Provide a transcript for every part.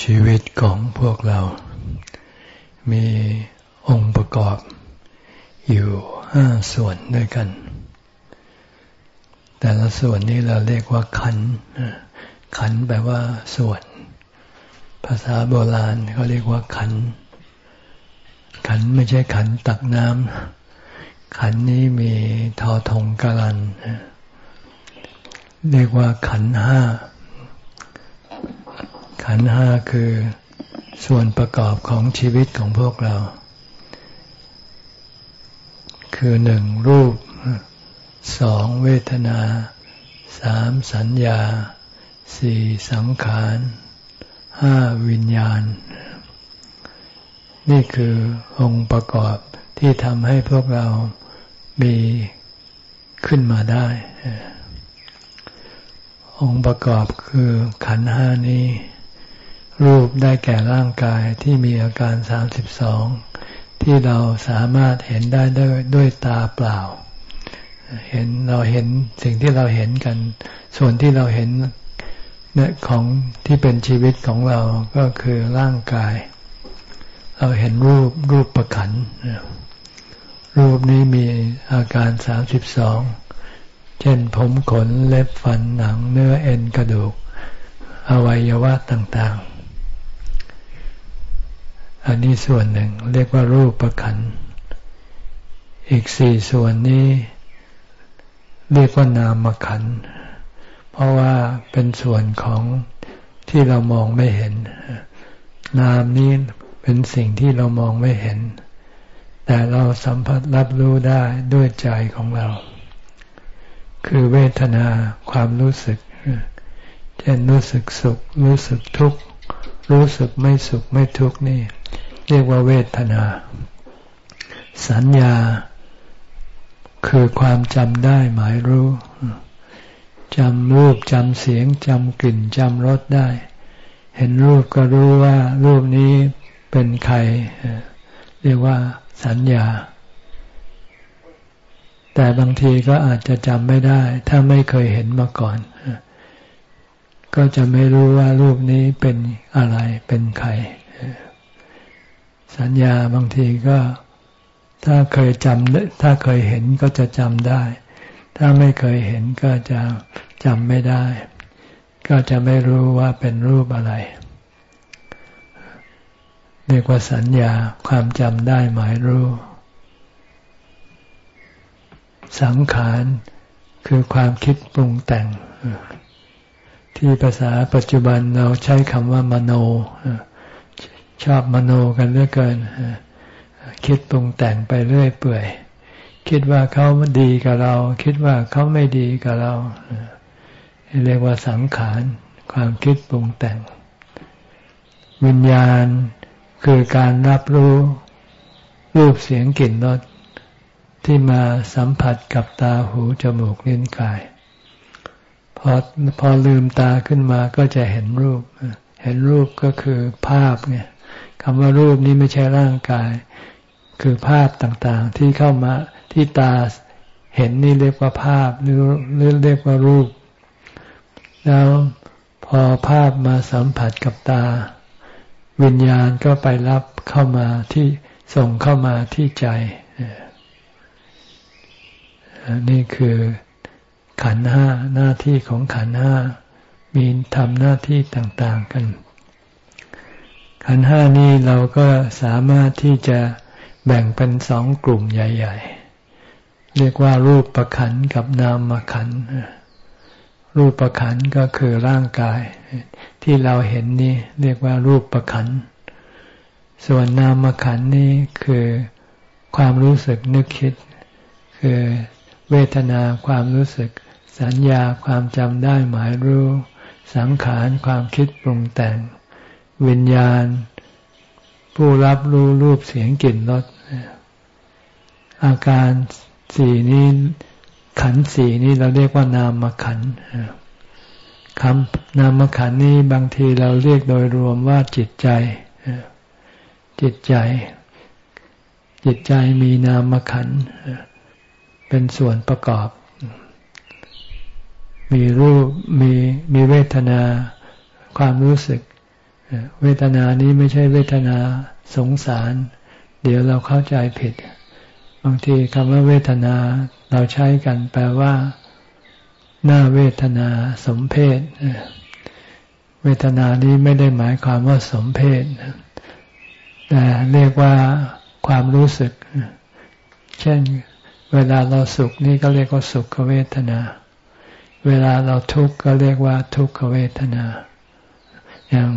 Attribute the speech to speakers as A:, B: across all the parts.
A: ชีวิตของพวกเรา มีองค์ประกอบ อยู่ห้าส่วนด้วยกัน แต่ละส่วนนี้เราเรียกว่าขัน ขันแปลว่าส่วน ภาษาโบราณเขาเรียกว่าขัน ขันไม่ใช่ขันตักน้ำ ขันนี้มีทอทงกาลัน เรียกว่าขันห้า ขันห้าคือส่วนประกอบของชีวิตของพวกเรา คือหนึ่งรูปสองเวทนาสามสัญญาสี่สังขารห้าวิญญาณ นี่คือองค์ประกอบที่ทำให้พวกเรามีขึ้นมาได้ องค์ประกอบคือขันห้านี้ รูปได้แก่ร่างกายที่มีอาการสามสิบสองที่เราสามารถเห็นได้ด้วยด้วยตาเปล่า เห็นเราเห็นสิ่งที่เราเห็นกัน ส่วนที่เราเห็นเนี่ยของที่เป็นชีวิตของเราก็คือร่างกาย เราเห็นรูปรูปประขัน รูปนี้มีอาการสามสิบสองเช่นผมขนเล็บฟันหนังเนื้อเอ็นกระดูก อวัยวะต่างๆ อันนี้ส่วนหนึ่งเรียกว่ารูปประคัน อีกสี่ส่วนนี้ เรียกว่านามขัน เพราะว่าเป็นส่วนของที่เรามองไม่เห็น นามนี้เป็นสิ่งที่เรามองไม่เห็น แต่เราสัมผัสรับรู้ได้ด้วยใจของเรา คือเวทนาความรู้สึก เช่นรู้สึกสุข รู้สึกทุกข์ รู้สึกไม่สุขไม่ทุกข์นี่ เรียกว่าเวทนา สัญญา คือความจำได้หมายรู้จำรูปจำเสียงจำกลิ่นจำรสได้ เห็นรูปก็รู้ว่ารูปนี้เป็นใคร เรียกว่าสัญญา แต่บางทีก็อาจจะจำไม่ได้ ถ้าไม่เคยเห็นมาก่อน ก็จะไม่รู้ว่ารูปนี้เป็นอะไรเป็นใคร สัญญาบางทีก็ ถ้าเคยจำถ้าเคยเห็นก็จะจำได้ ถ้าไม่เคยเห็นก็จะจำไม่ได้ ก็จะไม่รู้ว่าเป็นรูปอะไร เรียกว่าสัญญาความจำได้หมายรู้ สังขารคือความคิดปรุงแต่ง ที่ภาษาปัจจุบันเราใช้คำว่ามโน ชอบมโนกันเรื่อยเกิน คิดปรุงแต่งไปเรื่อยเปื่อย คิดว่าเขาดีกับเรา คิดว่าเขาไม่ดีกับเรา เรียกว่าสังขาร ความคิดปรุงแต่ง วิญญาณคือการรับรู้รูปเสียงกลิ่นรสที่มาสัมผัสกับตาหูจมูกลิ้นกาย พอพอลืมตาขึ้นมาก็จะเห็นรูป เห็นรูปก็คือภาพเนี่ยำว่ารูปนี้ไม่ใช่ร่างกาย คือภาพต่างๆ ที่เข้ามาที่ตาเห็นนี่เรียกว่าภาพหรือเรียกว่ารูป แล้วพอภาพมาสัมผัสกับตา วิญญาณก็ไปรับเข้ามาที่ส่งเข้ามาที่ใจนี่คือขันห้าหน้าที่ของขันห้ามีทำหน้าที่ต่าง ๆ กัน ขันห้านี้เราก็สามารถที่จะแบ่งเป็นสองกลุ่มใหญ่ ๆ เรียกว่ารูปประขันกับนามขัน รูปประขันก็คือร่างกาย ที่เราเห็นนี่เรียกว่ารูปประขัน ส่วนนามขันนี่คือความรู้สึกนึกคิด คือเวทนาความรู้สึก สัญญาความจำได้หมายรู้ สังขารความคิดปรุงแต่ง วิญญาณ ผู้รับรู้รูปเสียงกลิ่นรสอาการสี่นี้ขันสี่นี้เราเรียกว่านามขันคำนามขันนี้บางทีเราเรียกโดยรวมว่าจิตใจจิตใจ จิตใจมีนามขันเป็นส่วนประกอบ มีรูปมีมีเวทนา ความรู้สึก เวทนานี้ไม่ใช่เวทนาสงสาร เดี๋ยวเราเข้าใจผิด บางทีคำว่าเวทนาเราใช้กันแปลว่า หน้าเวทนาสมเพศเวทนานี้ไม่ได้หมายความว่าสมเพศแต่เรียกว่าความรู้สึก เช่น เวลาเราสุขนี่ก็เรียกว่าสุขเวทนา เวลาเราทุกข์ก็เรียกว่าทุกขเวทนา อย่าง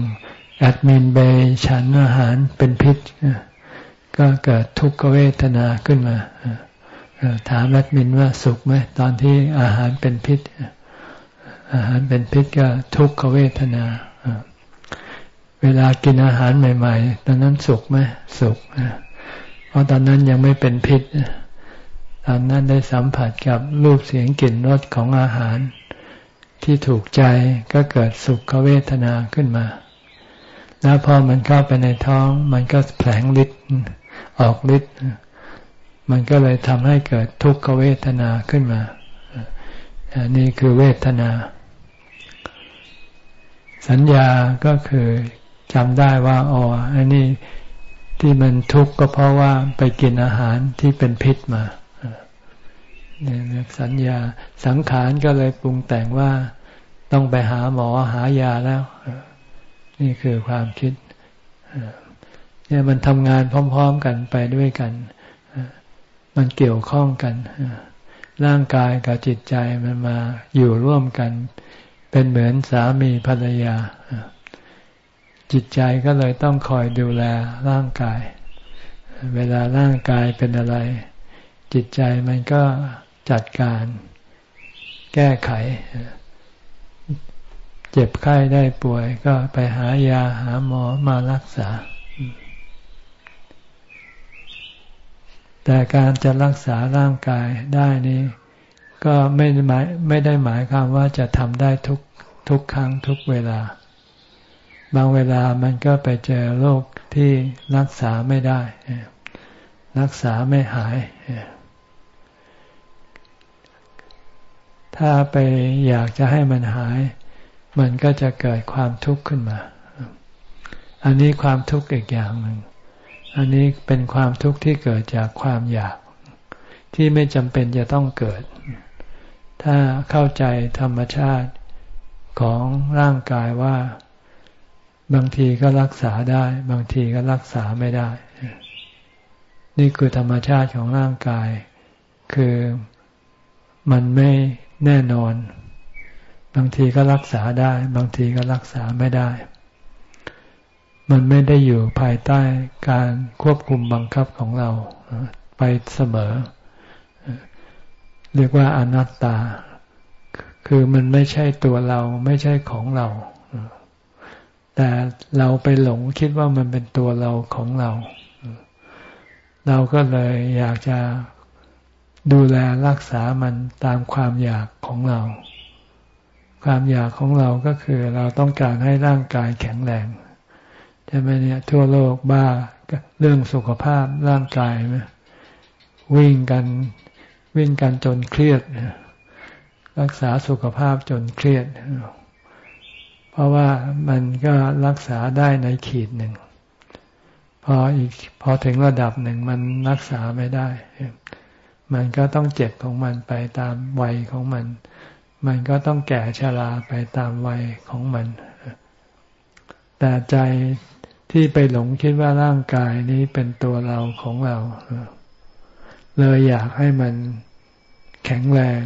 A: แอดมินเบย์ฉันอาหารเป็นพิษ ก็เกิดทุกขเวทนาขึ้นมา ถามแอดมินว่าสุขไหมตอนที่อาหารเป็นพิษ อาหารเป็นพิษก็ทุกขเวทนา เวลากินอาหารใหม่ ๆ ตอนนั้นสุขไหมสุข เพราะตอนนั้นยังไม่เป็นพิษตอนนั้นได้สัมผัสกับรูปเสียงกลิ่นรสของอาหาร ที่ถูกใจก็เกิดสุขเวทนาขึ้นมา แล้วพอมันเข้าไปในท้อง มันก็แผลงฤทธิ์ออกฤทธิ์มันก็เลยทำให้เกิดทุกขเวทนาขึ้นมาอันนี้คือเวทนา สัญญาก็คือจำได้ว่าอ๋ออันนี้ที่มันทุกข์ก็เพราะว่าไปกินอาหารที่เป็นพิษมาเนี่ยสัญญาสังขารก็เลยปรุงแต่งว่าต้องไปหาหมอหายาแล้ว นี่คือความคิดเนี่ยมันทำงานพร้อม ๆ กันไปด้วยกัน มันเกี่ยวข้องกัน ร่างกายกับจิตใจมันมาอยู่ร่วมกัน เป็นเหมือนสามีภรรยา จิตใจก็เลยต้องคอยดูแลร่างกาย เวลาร่างกายเป็นอะไร จิตใจมันก็จัดการ แก้ไข เจ็บไข้ได้ป่วยก็ไปหายาหาหมอมารักษา แต่การจะรักษาร่างกายได้นี้ ก็ไม่ได้หมายไม่ได้หมายความว่าจะทำได้ทุกทุกครั้งทุกเวลา บางเวลามันก็ไปเจอโรคที่รักษาไม่ได้ รักษาไม่หาย ถ้าไปอยากจะให้มันหาย มันก็จะเกิดความทุกข์ขึ้นมา อันนี้ความทุกข์อีกอย่างหนึ่ง อันนี้เป็นความทุกข์ที่เกิดจากความอยาก ที่ไม่จำเป็นจะต้องเกิด ถ้าเข้าใจธรรมชาติของร่างกายว่า บางทีก็รักษาได้ บางทีก็รักษาไม่ได้ นี่คือธรรมชาติของร่างกาย คือมันไม่แน่นอน บางทีก็รักษาได้ บางทีก็รักษาไม่ได้ มันไม่ได้อยู่ภายใต้การควบคุมบังคับของเราไปเสมอ เรียกว่าอนัตตา คือมันไม่ใช่ตัวเราไม่ใช่ของเรา แต่เราไปหลงคิดว่ามันเป็นตัวเราของเรา เราก็เลยอยากจะดูแลรักษามันตามความอยากของเรา ความอยากของเราก็คือเราต้องการให้ร่างกายแข็งแรงใช่ไหมเนี่ยทั่วโลกบ้าเรื่องสุขภาพร่างกายไหมวิ่งกันวิ่งกันจนเครียด รักษาสุขภาพจนเครียด เพราะว่ามันก็รักษาได้ในขีดหนึ่งพออีกพอถึงระดับหนึ่งมันรักษาไม่ได้ มันก็ต้องเจ็บของมันไปตามวัยของมัน มันก็ต้องแก่ชราไปตามวัยของมัน แต่ใจที่ไปหลงคิดว่าร่างกายนี้เป็นตัวเราของเรา เลยอยากให้มันแข็งแรง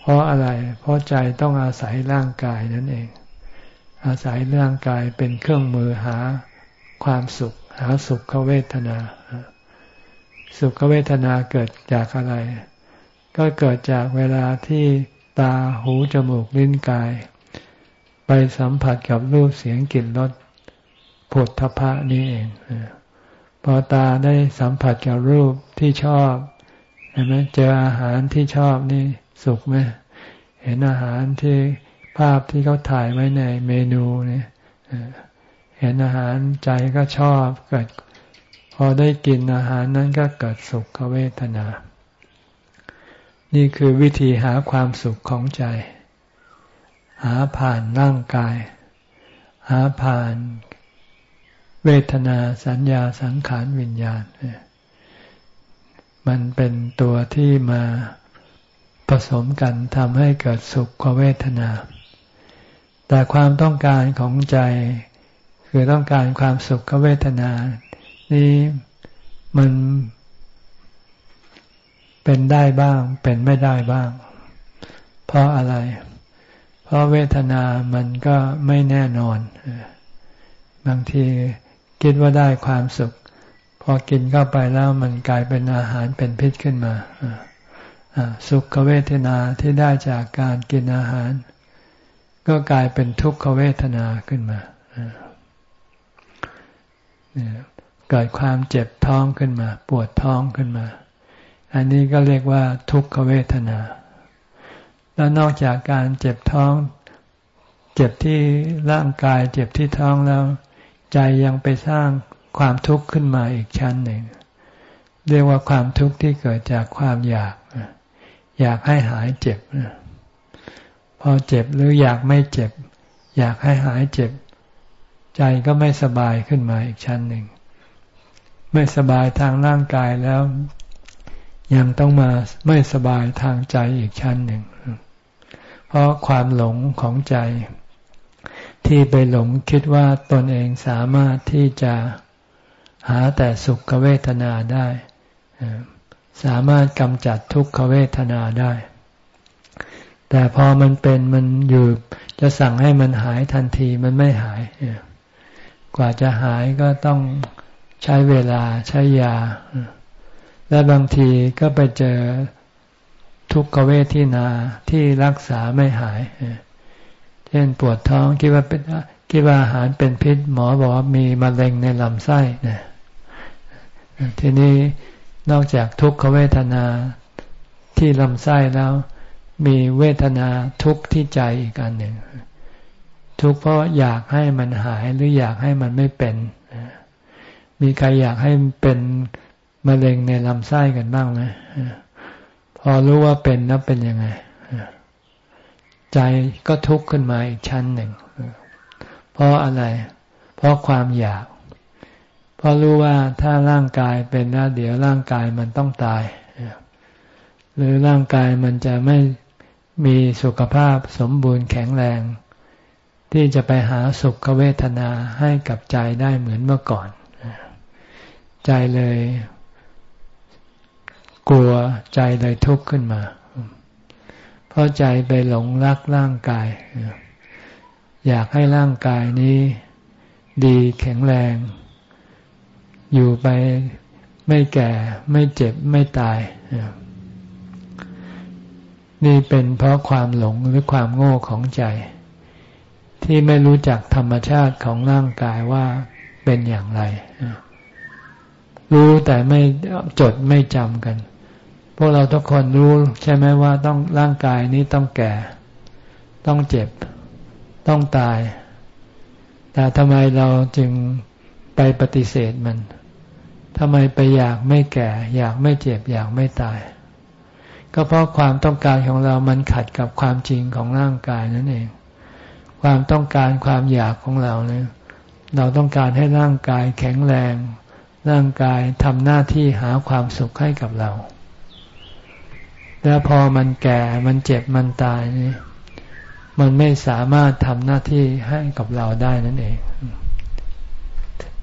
A: เพราะอะไร เพราะใจต้องอาศัยร่างกายนั่นเอง อาศัยร่างกายเป็นเครื่องมือหาความสุข หาสุขเวทนา สุขเวทนาเกิดจากอะไร ก็เกิดจากเวลาที่ ตาหูจมูกลิ้นกาย ไปสัมผัสกับรูปเสียงกลิ่นรสผลทพะนี้เองพอตาได้สัมผัสกับรูปที่ชอบเห็นไหมเจออาหารที่ชอบนี่สุขไหมเห็นอาหารที่ภาพที่เขาถ่ายไว้ในเมนูเนี่ยเห็นอาหารใจก็ชอบเกิด พอได้กินอาหารนั้นก็เกิดสุขเวทนา นี่คือวิธีหาความสุขของใจ หาผ่านร่างกาย หาผ่าน เวทนาสัญญาสังขารวิญญาณ มันเป็นตัวที่มาผสมกันทำให้เกิดสุขเวทนา แต่ความต้องการของใจ คือต้องการความสุขเวทนา นี้มัน เป็นได้บ้าง เป็นไม่ได้บ้าง เพราะอะไร เพราะเวทนามันก็ไม่แน่นอน บางทีคิดว่าได้ความสุข พอกินเข้าไปแล้วมันกลายเป็นอาหารเป็นพิษขึ้นมา สุขเวทนาที่ได้จากการกินอาหาร ก็กลายเป็นทุกขเวทนาขึ้นมาเกิดความเจ็บท้องขึ้นมา ปวดท้องขึ้นมา อันนี้ก็เรียกว่าทุกขเวทนา แล้วนอกจากการเจ็บท้อง เจ็บที่ร่างกาย เจ็บที่ท้องแล้ว ใจยังไปสร้างความทุกข์ขึ้นมาอีกชั้นหนึ่ง เรียกว่าความทุกข์ที่เกิดจากความอยาก อยากให้หายเจ็บ พอเจ็บหรืออยากไม่เจ็บ อยากให้หายเจ็บ ใจก็ไม่สบายขึ้นมาอีกชั้นหนึ่ง ไม่สบายทางร่างกายแล้ว ยังต้องมาไม่สบายทางใจอีกชั้นหนึ่ง เพราะความหลงของใจ ที่ไปหลงคิดว่าตนเองสามารถที่จะหาแต่สุขเวทนาได้ สามารถกำจัดทุกขเวทนาได้ แต่พอมันเป็นมันอยู่จะสั่งให้มันหายทันทีมันไม่หาย กว่าจะหายก็ต้องใช้เวลาใช้ยา และบางทีก็ไปเจอทุกขเวทนาที่รักษาไม่หาย เช่นปวดท้องคิดว่าเป็นคิดว่าอาหารเป็นพิษ หมอบอกว่ามีมะเร็งในลำไส้นะทีนี้นอกจากทุกขเวทนาที่ลำไส้แล้ว มีเวทนาทุกข์ที่ใจอีกอันหนึ่ง ทุกข์เพราะอยากให้มันหายหรืออยากให้มันไม่เป็น มีใครอยากให้เป็น มะเร็งในลำไส้กันบ้างไหมพอรู้ว่าเป็นแล้วเป็นยังไง ใจก็ทุกข์ขึ้นมาอีกชั้นหนึ่งเพราะอะไร เพราะความอยาก เพราะรู้ว่าถ้าร่างกายเป็นแล้วเดี๋ยวร่างกายมันต้องตาย หรือร่างกายมันจะไม่มีสุขภาพสมบูรณ์แข็งแรง ที่จะไปหาสุขเวทนาให้กับใจได้เหมือนเมื่อก่อน ใจเลย กลัวใจเลยทุกข์ขึ้นมา เพราะใจไปหลงรักร่างกาย อยากให้ร่างกายนี้ ดีแข็งแรง อยู่ไปไม่แก่ ไม่เจ็บไม่ตาย นี่เป็นเพราะความหลงหรือความโง่ของใจ ที่ไม่รู้จักธรรมชาติของร่างกายว่าเป็นอย่างไรรู้แต่ไม่จดไม่จำกัน พวกเราทุกคนรู้ใช่ไหมว่าต้องร่างกายนี้ต้องแก่ ต้องเจ็บ ต้องตาย แต่ทำไมเราจึงไปปฏิเสธมันทำไมไปอยากไม่แก่ อยากไม่เจ็บ อยากไม่ตาย ก็เพราะความต้องการของเรามันขัดกับความจริงของร่างกายนั่นเอง ความต้องการความอยากของเราเนี่ยเราต้องการให้ร่างกายแข็งแรง ร่างกายทำหน้าที่หาความสุขให้กับเรา แล้วพอมันแก่มันเจ็บมันตายนี่มันไม่สามารถทำหน้าที่ให้กับเราได้นั่นเอง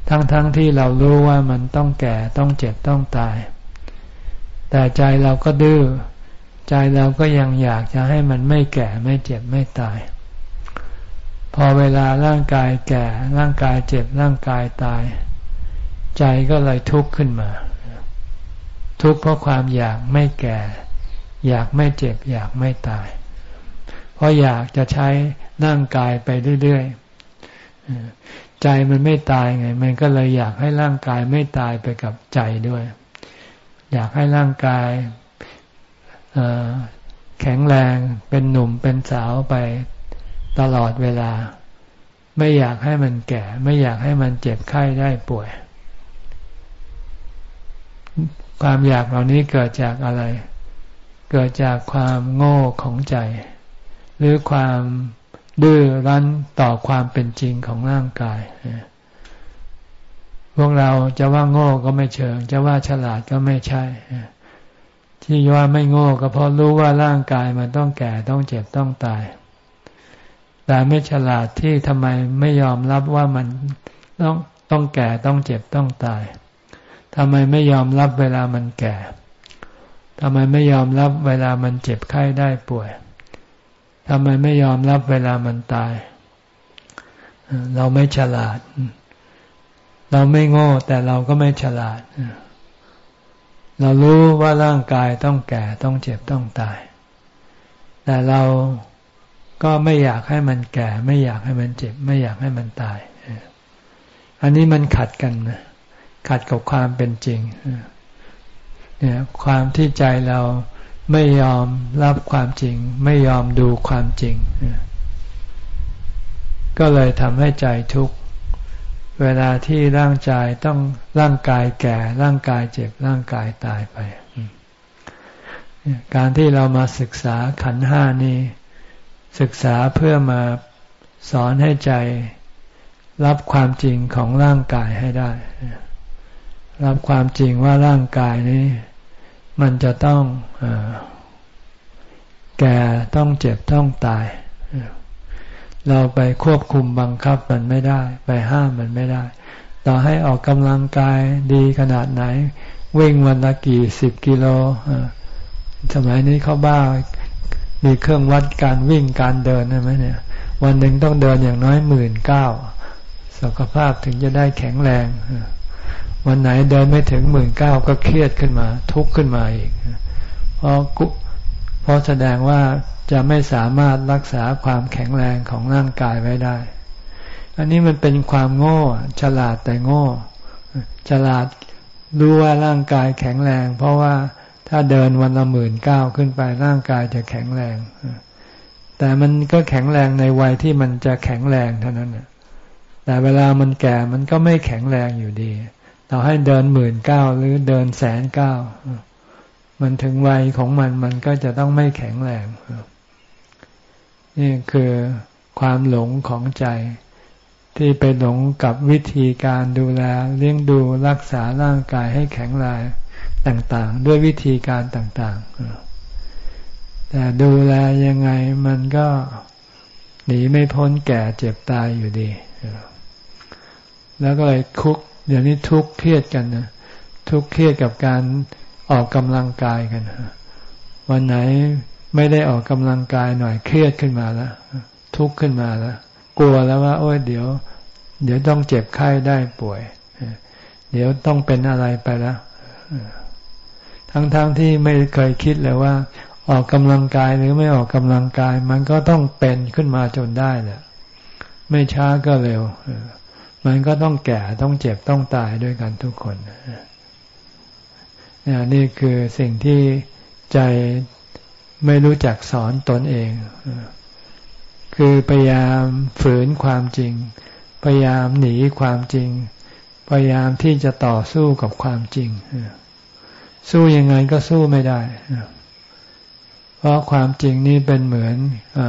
A: ทั้งๆทที่เรารู้ว่ามันต้องแก่ต้องเจ็บต้องตาย แต่ใจเราก็ดื้อใจเราก็ยังอยากจะให้มันไม่แก่ไม่เจ็บไม่ตาย พอเวลาร่างกายแก่ร่างกายเจ็บร่างกายตาย ใจก็เลยทุกข์ขึ้นมา ทุกข์เพราะความอยากไม่แก่ อยากไม่เจ็บ อยากไม่ตาย เพราะอยากจะใช้ร่างกายไปเรื่อยๆใจมันไม่ตายไง มันก็เลยอยากให้ร่างกายไม่ตายไปกับใจด้วย อยากให้ร่างกายแข็งแรงเป็นหนุ่มเป็นสาวไปตลอดเวลา ไม่อยากให้มันแก่ ไม่อยากให้มันเจ็บไข้ได้ป่วย ความอยากเหล่านี้เกิดจากอะไร เกิดจากความโง่ของใจ หรือความดื้อรั้นต่อความเป็นจริงของร่างกาย พวกเราจะว่าโง่ก็ไม่เชิง จะว่าฉลาดก็ไม่ใช่ ที่ว่าไม่โง่ก็เพราะรู้ว่าร่างกายมันต้องแก่ต้องเจ็บต้องตาย แต่ไม่ฉลาดที่ทำไมไม่ยอมรับว่ามันต้องต้องแก่ต้องเจ็บต้องตายทำไมไม่ยอมรับเวลามันแก่ ทำไมไม่ยอมรับเวลามันเจ็บไข้ได้ป่วยทำไมไม่ยอมรับเวลามันตาย เราไม่ฉลาด เราไม่โง่แต่เราก็ไม่ฉลาด เรารู้ว่าร่างกายต้องแก่ต้องเจ็บต้องตาย แต่เราก็ไม่อยากให้มันแก่ ไม่อยากให้มันเจ็บ ไม่อยากให้มันตาย อันนี้มันขัดกันนะขัดกับความเป็นจริง เนี่ยความที่ใจเราไม่ยอมรับความจริง ไม่ยอมดูความจริง ก็เลยทำให้ใจทุกข์เวลาที่ร่างกายต้องร่างกายแก่ ร่างกายเจ็บร่างกายตายไป การที่เรามาศึกษาขันห้านี้ ศึกษาเพื่อมาสอนให้ใจรับความจริงของร่างกายให้ได้ รับความจริงว่าร่างกายนี้ มันจะต้องอแก่ต้องเจ็บต้องตาย เราไปควบคุมบังคับมันไม่ได้ ไปห้ามมันไม่ได้ ต่อให้ออกกำลังกายดีขนาดไหน วิ่งวันละกี่สิบกิโลสมัยนี้เขาบ้ามีเครื่องวัดการวิ่งการเดินใช่ไหมเนี่ย วันหนึ่งต้องเดินอย่างน้อยหมื่นเก้าสุขภาพถึงจะได้แข็งแรง วันไหนเดินไม่ถึงหมื่นเก้าก็เครียดขึ้นมา ทุกข์ขึ้นมาอีกเพราะเพราะแสดงว่าจะไม่สามารถรักษาความแข็งแรงของร่างกายไว้ได้ อันนี้มันเป็นความโง่ ฉลาดแต่โง่ ฉลาดรู้ว่าร่างกายแข็งแรง เพราะว่าถ้าเดินวันละหมื่นเก้าขึ้นไปร่างกายจะแข็งแรง แต่มันก็แข็งแรงในวัยที่มันจะแข็งแรงเท่านั้นแต่เวลามันแก่มันก็ไม่แข็งแรงอยู่ดี ต่อให้เดินหมื่นเก้าหรือเดินแสนเก้ามันถึงวัยของมันมันก็จะต้องไม่แข็งแรงนี่คือความหลงของใจ ที่ไปหลงกับวิธีการดูแลเลี้ยงดูรักษาร่างกายให้แข็งแรงต่างๆ ด้วยวิธีการต่างๆ แต่ดูแลยังไงมันก็หนีไม่พ้นแก่เจ็บตายอยู่ดี แล้วก็เลยคุก เดี๋ยวนี้ทุกข์เครียดกันนะทุกข์เครียดกับการออกกำลังกายกันวันไหนไม่ได้ออกกำลังกายหน่อยเครียดขึ้นมาแล้วทุกข์ขึ้นมาแล้วกลัวแล้วว่า โอ้ยเดี๋ยว เดี๋ยวต้องเจ็บไข้ได้ป่วย เดี๋ยวต้องเป็นอะไรไปแล้วทั้งๆทที่ไม่เคยคิดเลยว่า ออกกำลังกายหรือไม่ออกกำลังกาย มันก็ต้องเป็นขึ้นมาจนได้แหละไม่ช้าก็เร็ว มันก็ต้องแก่ต้องเจ็บต้องตายด้วยกันทุกคนนี่คือสิ่งที่ใจไม่รู้จักสอนตนเอง คือพยายามฝืนความจริง พยายามหนีความจริง พยายามที่จะต่อสู้กับความจริง สู้ยังไงก็สู้ไม่ได้ เพราะความจริงนี่เป็นเหมือนอ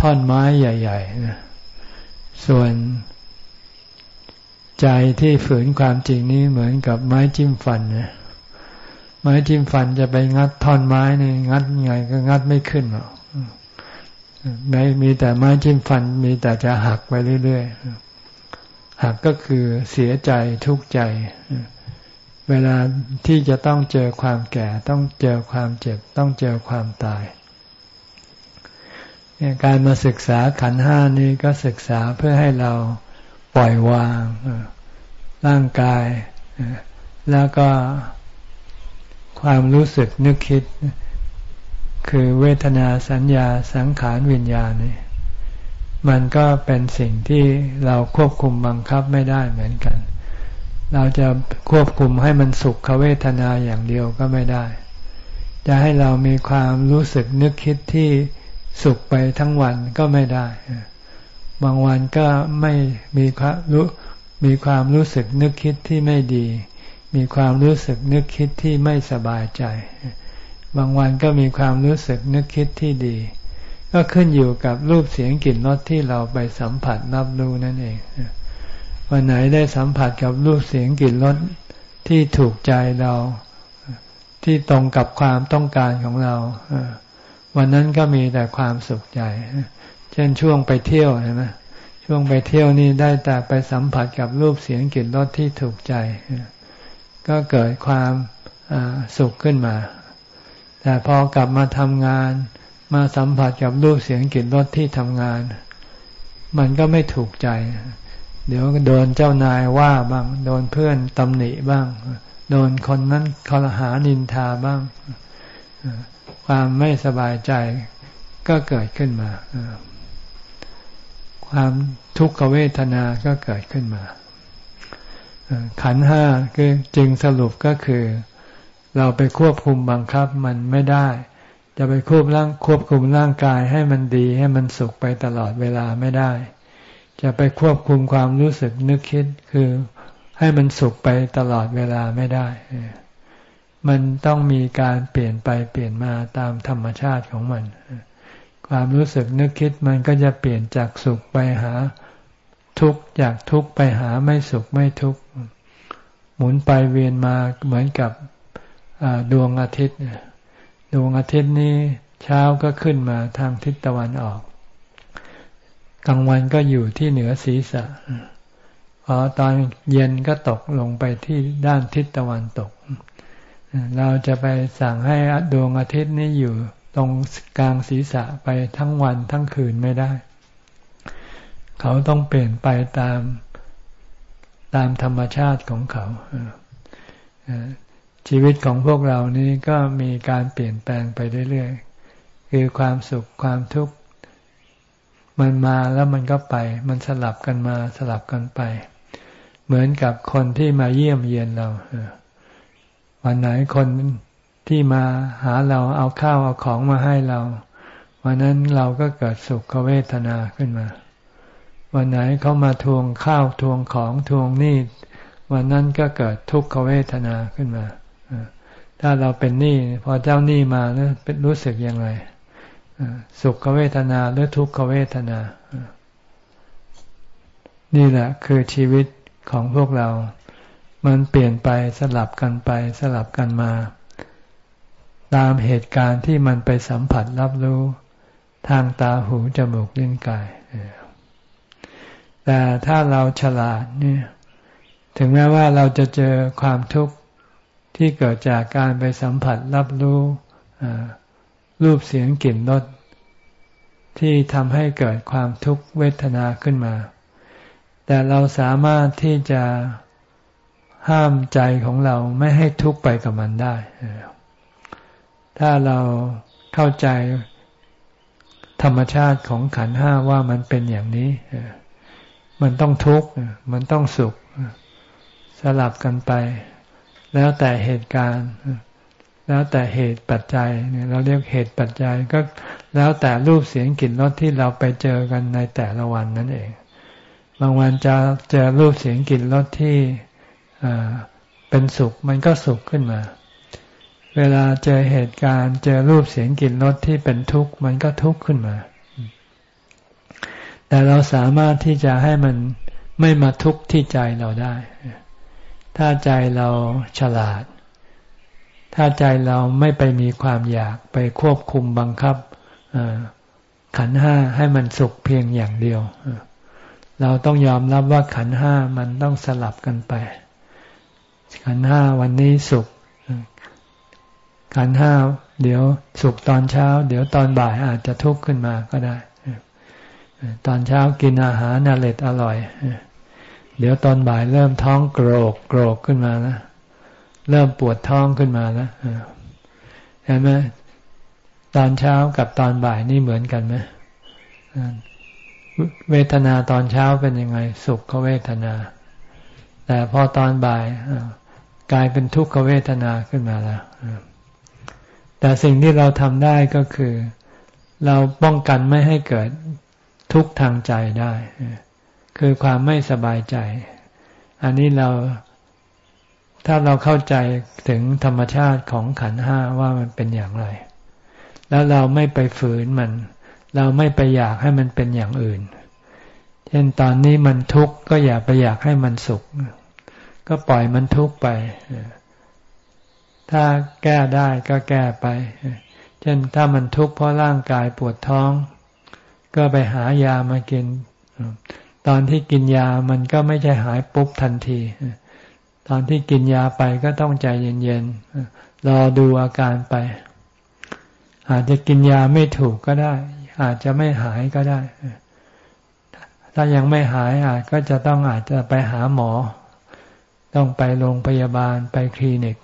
A: ท่อนไม้ใหญ่ๆส่วน ใจที่ฝืนความจริงนี้เหมือนกับไม้จิ้มฟันนะไม้จิ้มฟันจะไปงัดท่อนไม้นี่งัดไงก็งัดไม่ขึ้นหรอกไม่มีแต่ไม้จิ้มฟัน มีแต่จะหักไปเรื่อยๆหักก็คือเสียใจทุกข์ใจ เวลาที่จะต้องเจอความแก่ ต้องเจอความเจ็บ ต้องเจอความตายการมาศึกษาขันห้านี้ก็ศึกษาเพื่อให้เรา ปล่อยวางร่างกาย แล้วก็ความรู้สึกนึกคิด คือเวทนาสัญญาสังขารวิญญาณนี่มันก็เป็นสิ่งที่เราควบคุมบังคับไม่ได้เหมือนกัน เราจะควบคุมให้มันสุขเวทนาอย่างเดียวก็ไม่ได้ จะให้เรามีความรู้สึกนึกคิดที่สุขไปทั้งวันก็ไม่ได้ บางวันก็ไม่มีความรู้มีความรู้สึกนึกคิดที่ไม่ดี มีความรู้สึกนึกคิดที่ไม่สบายใจ บางวันก็มีความรู้สึกนึกคิดที่ดี ก็ขึ้นอยู่กับรูปเสียงกลิ่นรสที่เราไปสัมผัสรับรู้นั่นเอง วันไหนได้สัมผัสกับรูปเสียงกลิ่นรสที่ถูกใจเราที่ตรงกับความต้องการของเรา วันนั้นก็มีแต่ความสุขใจ ช่นช่วงไปเที่ยวใช่ไหมช่วงไปเที่ยวนี่ได้แต่ไปสัมผัสกับรูปเสียงกลิ่นรสที่ถูกใจ ก็เกิดความสุขขึ้นมา แต่พอกลับมาทำงาน มาสัมผัสกับรูปเสียงกลิ่นรสที่ทำงาน มันก็ไม่ถูกใจ เดี๋ยวโดนเจ้านายว่าบ้าง โดนเพื่อนตำหนิบ้าง โดนคนนั้นคอหานินทาบ้าง ความไม่สบายใจก็เกิดขึ้นมา ความทุกขเวทนาก็เกิดขึ้นมาขันห้าคือจึงสรุปก็คือ เราไปควบคุมบังคับมันไม่ได้ จะไปควบร่างควบคุมร่างกายให้มันดีให้มันสุขไปตลอดเวลาไม่ได้ จะไปควบคุมความรู้สึกนึกคิดคือให้มันสุขไปตลอดเวลาไม่ได้ มันต้องมีการเปลี่ยนไปเปลี่ยนมาตามธรรมชาติของมัน ความรู้สึกนึกคิดมันก็จะเปลี่ยนจากสุขไปหาทุกข์จากทุกข์ไปหาไม่สุขไม่ทุกข์หมุนไปเวียนมาเหมือนกับดวงอาทิตย์ดวงอาทิตย์นี้เช้าก็ขึ้นมาทางทิศตะวันออก กลางวันก็อยู่ที่เหนือศีรษะพอตอนเย็นก็ตกลงไปที่ด้านทิศตะวันตก เราจะไปสั่งให้ดวงอาทิตย์นี้อยู่ ตรงกลางศีรษะไปทั้งวันทั้งคืนไม่ได้ เขาต้องเปลี่ยนไปตามตามธรรมชาติของเขาชีวิตของพวกเรานี้ก็มีการเปลี่ยนแปลงไปเรื่อยๆ คือความสุขความทุกข์ มันมาแล้วมันก็ไป มันสลับกันมาสลับกันไป เหมือนกับคนที่มาเยี่ยมเยียนเราวันไหนคน ที่มาหาเราเอาข้าวเอาของมาให้เรา วันนั้นเราก็เกิดสุขเวทนาขึ้นมา วันไหนเขามาทวงข้าวทวงของทวงหนี่วันนั้นก็เกิดทุกขเวทนาขึ้นมาถ้าเราเป็นหนี้พอเจ้าหนี้มาแล้วรู้สึกยังไงสุขเวทนาหรือทุกขเวทนา นี่แหละคือชีวิตของพวกเรา มันเปลี่ยนไปสลับกันไปสลับกันมา ตามเหตุการณ์ที่มันไปสัมผัสรับรู้ ทางตาหูจมูกลิ้นกาย แต่ถ้าเราฉลาดเนี่ยถึงแม้ว่าเราจะเจอความทุกข์ที่เกิดจากการไปสัมผัสรับรู้รูปเสียงกลิ่นรสที่ทำให้เกิดความทุกขเวทนาขึ้นมา แต่เราสามารถที่จะห้ามใจของเราไม่ให้ทุกข์ไปกับมันได้ ถ้าเราเข้าใจธรรมชาติของขันห้าว่ามันเป็นอย่างนี้ มันต้องทุกข์ มันต้องสุข สลับกันไป แล้วแต่เหตุการณ์ แล้วแต่เหตุปัจจัยเนี่ยเราเรียกเหตุปัจจัยก็แล้วแต่รูปเสียงกลิ่นรสที่เราไปเจอกันในแต่ละวันนั่นเอง บางวันจะเจอรูปเสียงกลิ่นรสที่เป็นสุข มันก็สุขขึ้นมา เวลาเจอเหตุการณ์ เจอรูปเสียงกลิ่นรสที่เป็นทุกข์ มันก็ทุกข์ขึ้นมา แต่เราสามารถที่จะให้มันไม่มาทุกข์ที่ใจเราได้ ถ้าใจเราฉลาด ถ้าใจเราไม่ไปมีความอยากไปควบคุมบังคับขันห้าให้มันสุขเพียงอย่างเดียว เราต้องยอมรับว่าขันห้ามันต้องสลับกันไป ขันห้าวันนี้สุข ขันห้าเดี๋ยวสุขตอนเช้า เดี๋ยวตอนบ่ายอาจจะทุกข์ขึ้นมาก็ได้ ตอนเช้ากินอาหารอร่อยอร่อย เดี๋ยวตอนบ่ายเริ่มท้องโกรกโกรกขึ้นมาแล้วเริ่มปวดท้องขึ้นมาแล้วเห็นไหมตอนเช้ากับตอนบ่ายนี่เหมือนกันไหมเวทนาตอนเช้าเป็นยังไง สุขเวทนา แต่พอตอนบ่ายกลายเป็นทุกขเวทนาขึ้นมาแล้ว แต่สิ่งที่เราทำได้ก็คือ เราป้องกันไม่ให้เกิดทุกข์ทางใจได้ คือความไม่สบายใจ อันนี้เราถ้าเราเข้าใจถึงธรรมชาติของขันห้าว่ามันเป็นอย่างไร แล้วเราไม่ไปฝืนมัน เราไม่ไปอยากให้มันเป็นอย่างอื่น เช่นตอนนี้มันทุกข์ก็อย่าไปอยากให้มันสุข ก็ปล่อยมันทุกข์ไป ถ้าแก้ได้ก็แก้ไป เช่นถ้ามันทุกข์เพราะร่างกายปวดท้อง ก็ไปหายามากิน ตอนที่กินยามันก็ไม่ใช่หายปุ๊บทันที ตอนที่กินยาไปก็ต้องใจเย็นๆ รอดูอาการไป อาจจะกินยาไม่ถูกก็ได้ อาจจะไม่หายก็ได้ ถ้ายังไม่หายอาจก็จะต้องอาจจะไปหาหมอ ต้องไปโรงพยาบาลไปคลินิก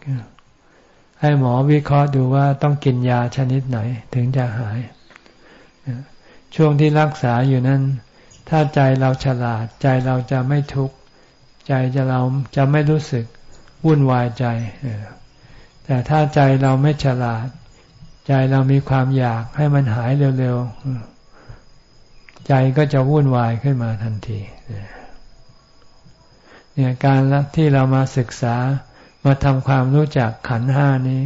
A: ให้หมอวิเคราะห์ดูว่าต้องกินยาชนิดไหนถึงจะหาย ช่วงที่รักษาอยู่นั้น ถ้าใจเราฉลาด ใจเราจะไม่ทุกข์ใจจะเราจะไม่รู้สึกวุ่นวายใจแต่ถ้าใจเราไม่ฉลาด ใจเรามีความอยากให้มันหายเร็วๆ ใจก็จะวุ่นวายขึ้นมาทันทีเนี่ยการที่เรามาศึกษา มาทำความรู้จักขันห้านี้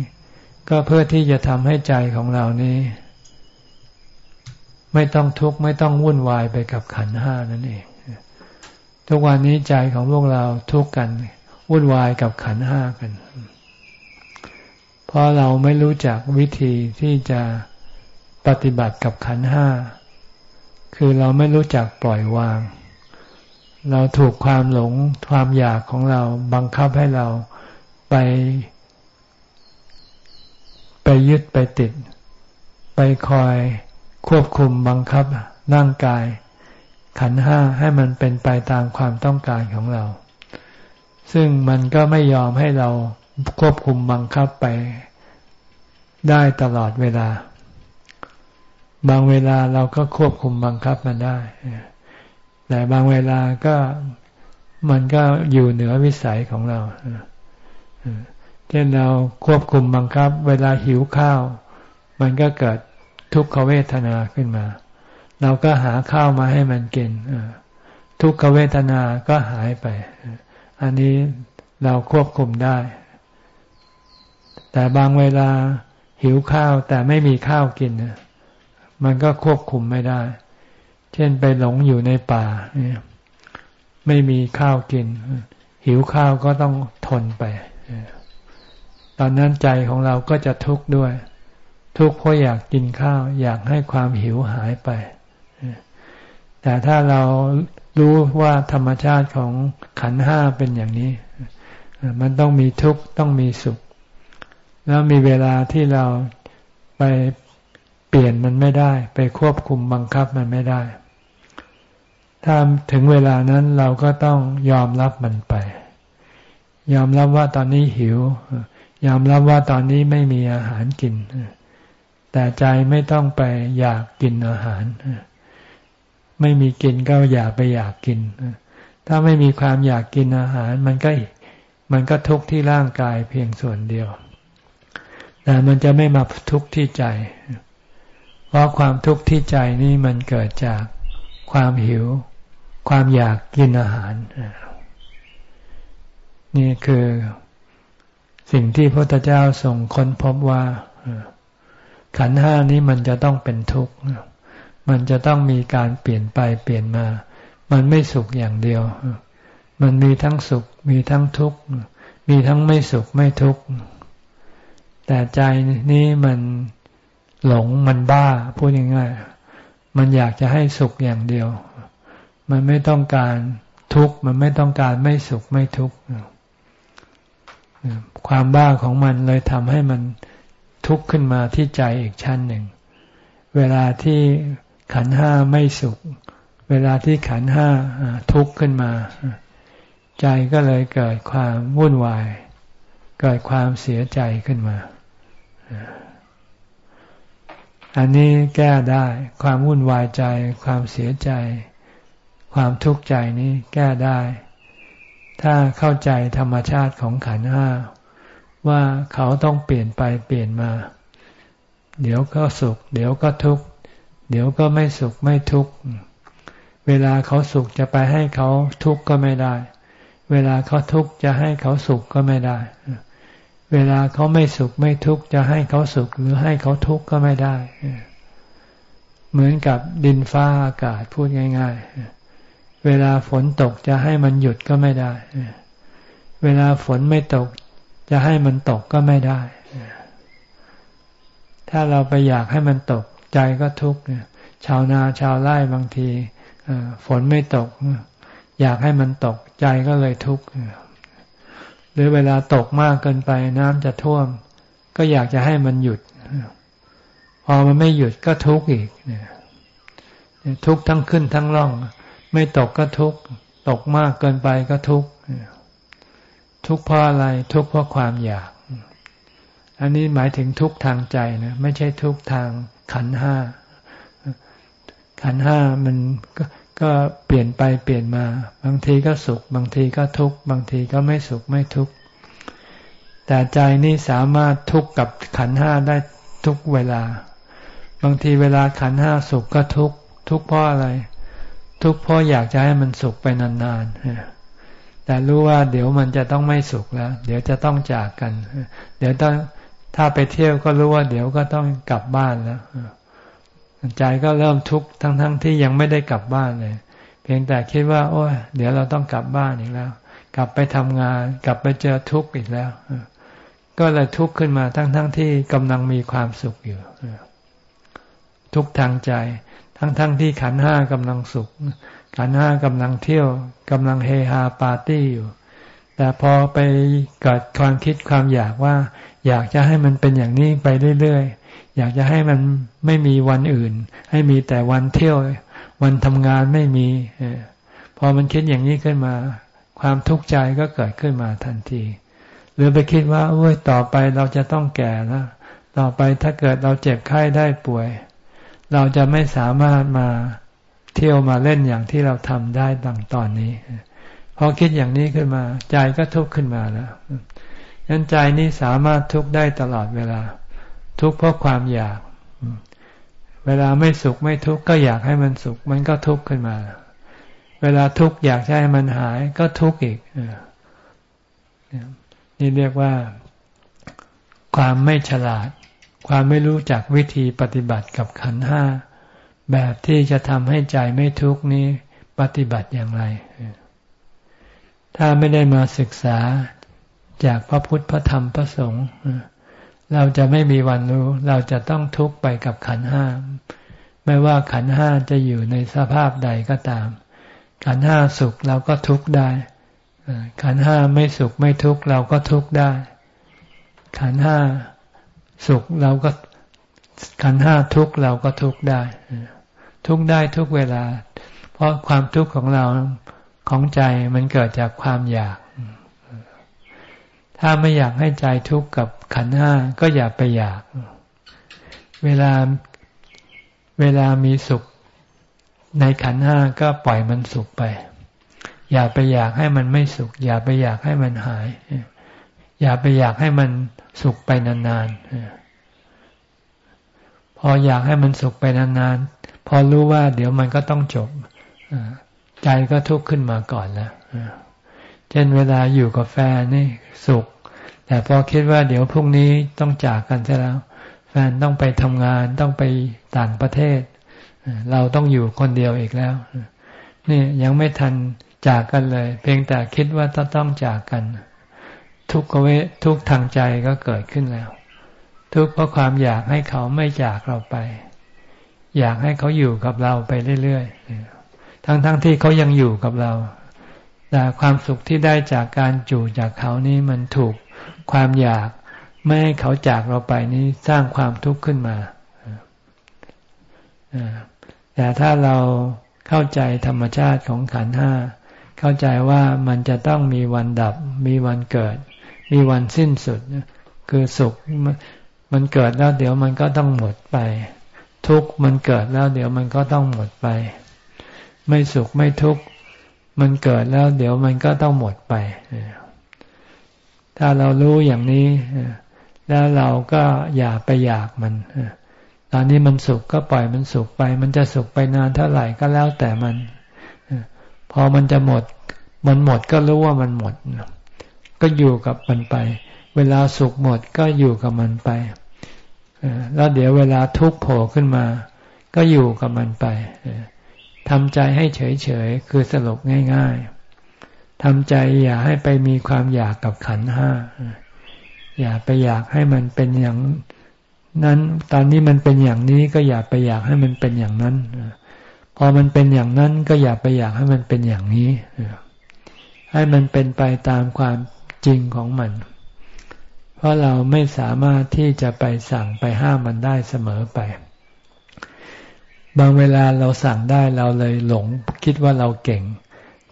A: ก็เพื่อที่จะทำให้ใจของเรานี้ ไม่ต้องทุกข์ไม่ต้องวุ่นวายไปกับขันห้านั่นเอง ทุกวันนี้ใจของพวกเราทุกข์กัน วุ่นวายกับขันห้ากัน เพราะเราไม่รู้จักวิธีที่จะปฏิบัติกับขันห้า คือเราไม่รู้จักปล่อยวาง เราถูกความหลงความอยากของเราบังคับให้เรา ไป ไปยึดไปติด ไปคอยควบคุมบังคับร่างกาย ขันห้าให้มันเป็นไปตามความต้องการของเรา ซึ่งมันก็ไม่ยอมให้เราควบคุมบังคับไปได้ตลอดเวลา บางเวลาเราก็ควบคุมบังคับมันได้ แต่บางเวลาก็มันก็อยู่เหนือวิสัยของเรา เช่นเราควบคุมบังคับ เวลาหิวข้าว มันก็เกิดทุกขเวทนาขึ้นมา เราก็หาข้าวมาให้มันกินทุกขเวทนาก็หายไป อันนี้เราควบคุมได้ แต่บางเวลาหิวข้าวแต่ไม่มีข้าวกินมันก็ควบคุมไม่ได้ เช่นไปหลงอยู่ในป่าไม่มีข้าวกิน หิวข้าวก็ต้องทนไป ตอนนั้นใจของเราก็จะทุกข์ด้วย ทุกข์เพราะอยากกินข้าว อยากให้ความหิวหายไป แต่ถ้าเรารู้ว่าธรรมชาติของขันห้าเป็นอย่างนี้ มันต้องมีทุกข์ต้องมีสุข แล้วมีเวลาที่เราไปเปลี่ยนมันไม่ได้ ไปควบคุมบังคับมันไม่ได้ ถ้าถึงเวลานั้นเราก็ต้องยอมรับมันไป ยอมรับว่าตอนนี้หิว ยอมรับว่าตอนนี้ไม่มีอาหารกิน แต่ใจไม่ต้องไปอยากกินอาหาร ไม่มีกินก็อย่าไปอยากกิน ถ้าไม่มีความอยากกินอาหาร มันก็มันก็ทุกข์ที่ร่างกายเพียงส่วนเดียว แต่มันจะไม่มาทุกข์ที่ใจ เพราะความทุกข์ที่ใจนี่มันเกิดจากความหิว ความอยากกินอาหาร นี่คือ สิ่งที่พระพุทธเจ้าส่งค้นพบว่า ขันห้านี้มันจะต้องเป็นทุกข์ มันจะต้องมีการเปลี่ยนไปเปลี่ยนมา มันไม่สุขอย่างเดียว มันมีทั้งสุข มีทั้งทุกข์ มีทั้งไม่สุขไม่ทุกข์ แต่ใจนี้มันหลงมันบ้าพูดง่ายๆ มันอยากจะให้สุขอย่างเดียว มันไม่ต้องการทุกข์ มันไม่ต้องการไม่สุขไม่ทุกข์ ความบ้าของมันเลยทำให้มันทุกข์ขึ้นมาที่ใจอีกชั้นหนึ่ง เวลาที่ขันห้าไม่สุข เวลาที่ขันห้าทุกข์ขึ้นมา ใจก็เลยเกิดความวุ่นวาย เกิดความเสียใจขึ้นมา อันนี้แก้ได้ ความวุ่นวายใจ ความเสียใจ ความทุกข์ใจนี้แก้ได้ ถ้าเข้าใจธรรมชาติของขันห้าว่าเขาต้องเปลี่ยนไปเปลี่ยนมา เดี๋ยวก็สุข เดี๋ยวก็ทุกข์ เดี๋ยวก็ไม่สุขไม่ทุกข์ เวลาเขาสุขจะไปให้เขาทุกข์ก็ไม่ได้ เวลาเขาทุกข์จะให้เขาสุขก็ไม่ได้ เวลาเขาไม่สุขไม่ทุกข์จะให้เขาสุขหรือให้เขาทุกข์ก็ไม่ได้ เหมือนกับดินฟ้าอากาศพูดง่าย ๆ เวลาฝนตกจะให้มันหยุดก็ไม่ได้ เวลาฝนไม่ตก จะให้มันตกก็ไม่ได้ ถ้าเราไปอยากให้มันตกใจก็ทุกข์ชาวนาชาวไร่บางทีฝนไม่ตก อยากให้มันตกใจก็เลยทุกข์หรือเวลาตกมากเกินไปน้ำจะท่วม ก็อยากจะให้มันหยุด พอมันไม่หยุดก็ทุกข์อีกทุกข์ทั้งขึ้นทั้งล่อง ไม่ตกก็ทุกข์ตกมากเกินไปก็ทุกข์ทุกข์เพราะอะไร ทุกข์เพราะความอยาก อันนี้หมายถึงทุกข์ทางใจนะไม่ใช่ทุกข์ทางขันห้า ขันห้ามันก็ก็เปลี่ยนไปเปลี่ยนมา บางทีก็สุข บางทีก็ทุกข์บางทีก็ไม่สุขไม่ทุกข์แต่ใจนี่สามารถทุกข์กับขันห้าได้ทุกเวลา บางทีเวลาขันห้าสุขก็ทุกข์ทุกข์เพราะอะไร ทุกข์เพราะอยากจะให้มันสุขไปนานๆ แต่รู้ว่าเดี๋ยวมันจะต้องไม่สุขแล้ว เดี๋ยวจะต้องจากกัน เดี๋ยวต้องถ้าไปเที่ยวก็รู้ว่าเดี๋ยวก็ต้องกลับบ้านแล้วใจก็เริ่มทุกข์ทั้งๆทที่ยังไม่ได้กลับบ้านเลย เพียงแต่คิดว่า โอ้ยเดี๋ยวเราต้องกลับบ้านอีกแล้ว กลับไปทำงาน กลับไปเจอทุกข์อีกแล้วก็เลยทุกข์ขึ้นมาทั้งๆทที่กำลังมีความสุขอยู่ทุกทางใจ ทั้งๆทที่ขันห้ากำลังสุข ขันห้ากำลังเที่ยวกำลังเฮฮาปาร์ตี้อยู่ แต่พอไปเกิดความคิดความอยากว่า อยากจะให้มันเป็นอย่างนี้ไปเรื่อยๆ อยากจะให้มันไม่มีวันอื่น ให้มีแต่วันเที่ยว วันทำงานไม่มี พอมันคิดอย่างนี้ขึ้นมา ความทุกข์ใจก็เกิดขึ้นมาทันที หรือไปคิดว่าโอ้ยต่อไปเราจะต้องแก่แล้วต่อไปถ้าเกิดเราเจ็บไข้ได้ป่วย เราจะไม่สามารถมาเที่ยวมาเล่นอย่างที่เราทำได้ดังตอนนี้พอคิดอย่างนี้ขึ้นมา ใจก็ทุกข์ขึ้นมาแล้วนั้นใจนี้สามารถทุกข์ได้ตลอดเวลา ทุกข์เพราะความอยาก เวลาไม่สุขไม่ทุกข์ก็อยากให้มันสุข มันก็ทุกข์ขึ้นมา เวลาทุกข์อยากให้มันหายก็ทุกข์อีกนี่เรียกว่า ความไม่ฉลาด ความไม่รู้จักวิธีปฏิบัติกับขันห้า แบบที่จะทำให้ใจไม่ทุกข์นี้ปฏิบัติอย่างไร ถ้าไม่ได้มาศึกษาจากพระพุทธพระธรรมพระสงฆ์เราจะไม่มีวันรู้ เราจะต้องทุกข์ไปกับขันห้า ไม่ว่าขันห้าจะอยู่ในสภาพใดก็ตาม ขันห้าสุขเราก็ทุกข์ได้ ขันห้าไม่สุขไม่ทุกข์เราก็ทุกข์ได้ ขันห้า สุขเราก็ขันห้าทุกเราก็ทุกได้ ทุกได้ทุกเวลา เพราะความทุกข์ของเราของใจมันเกิดจากความอยาก ถ้าไม่อยากให้ใจทุกข์กับขันห้าก็อย่าไปอยาก เวลาเวลามีสุขในขันห้าก็ปล่อยมันสุขไป อย่าไปอยากให้มันไม่สุข อย่าไปอยากให้มันหาย อย่าไปอยากให้มัน สุขไปนานๆ พออยากให้มันสุขไปนานๆ พอรู้ว่าเดี๋ยวมันก็ต้องจบ ใจก็ทุกข์ขึ้นมาก่อนแล้วเช่นเวลาอยู่กับแฟนนี่สุข แต่พอคิดว่าเดี๋ยวพรุ่งนี้ต้องจากกันใช่แล้ว แฟนต้องไปทำงานต้องไปต่างประเทศ เราต้องอยู่คนเดียวอีกแล้ว นี่ยังไม่ทันจากกันเลย เพียงแต่คิดว่าจะต้องจากกัน ทุกขเวทุกทางใจก็เกิดขึ้นแล้ว ทุกเพราะความอยากให้เขาไม่จากเราไป อยากให้เขาอยู่กับเราไปเรื่อยๆทั้งๆทที่เขายังอยู่กับเราแต่ความสุขที่ได้จากการจูจากเขานี้มันถูกความอยากไม่ให้เขาจากเราไปนี้สร้างความทุกข์ขึ้นมาแต่ถ้าเราเข้าใจธรรมชาติของขันห้า เข้าใจว่ามันจะต้องมีวันดับ มีวันเกิด มีวันสิ้นสุด คือสุขมันเกิดแล้วเดี๋ยวมันก็ต้องหมดไป ทุกข์มันเกิดแล้วเดี๋ยวมันก็ต้องหมดไป ไม่สุขไม่ทุกข์มันเกิดแล้วเดี๋ยวมันก็ต้องหมดไป ถ้าเรารู้อย่างนี้ แล้วเราก็อย่าไปอยากมัน ตอนนี้มันสุขก็ปล่อยมันสุขไป มันจะสุขไปนานเท่าไหร่ก็แล้วแต่มัน พอมันจะหมด มันหมดก็รู้ว่ามันหมด ก็อยู่กับมันไป เวลาสุขหมดก็อยู่กับมันไปแล้วเดี๋ยวเวลาทุกข์โผล่ขึ้นมา ก็อยู่กับมันไปทำใจให้เฉยๆ คือสรุปง่าย ๆทำใจอย่าให้ไปมีความอยากกับขันห้า อย่าไปอยากให้มันเป็นอย่างนั้น ตอนนี้มันเป็นอย่างนี้ก็อย่าไปอยากให้มันเป็นอย่างนั้น พอมันเป็นอย่างนั้นก็อย่าไปอยากให้มันเป็นอย่างนี้ ให้มันเป็นไปตามความ จริงของมัน เพราะเราไม่สามารถที่จะไปสั่งไปห้ามมันได้เสมอไป บางเวลาเราสั่งได้เราเลยหลง คิดว่าเราเก่ง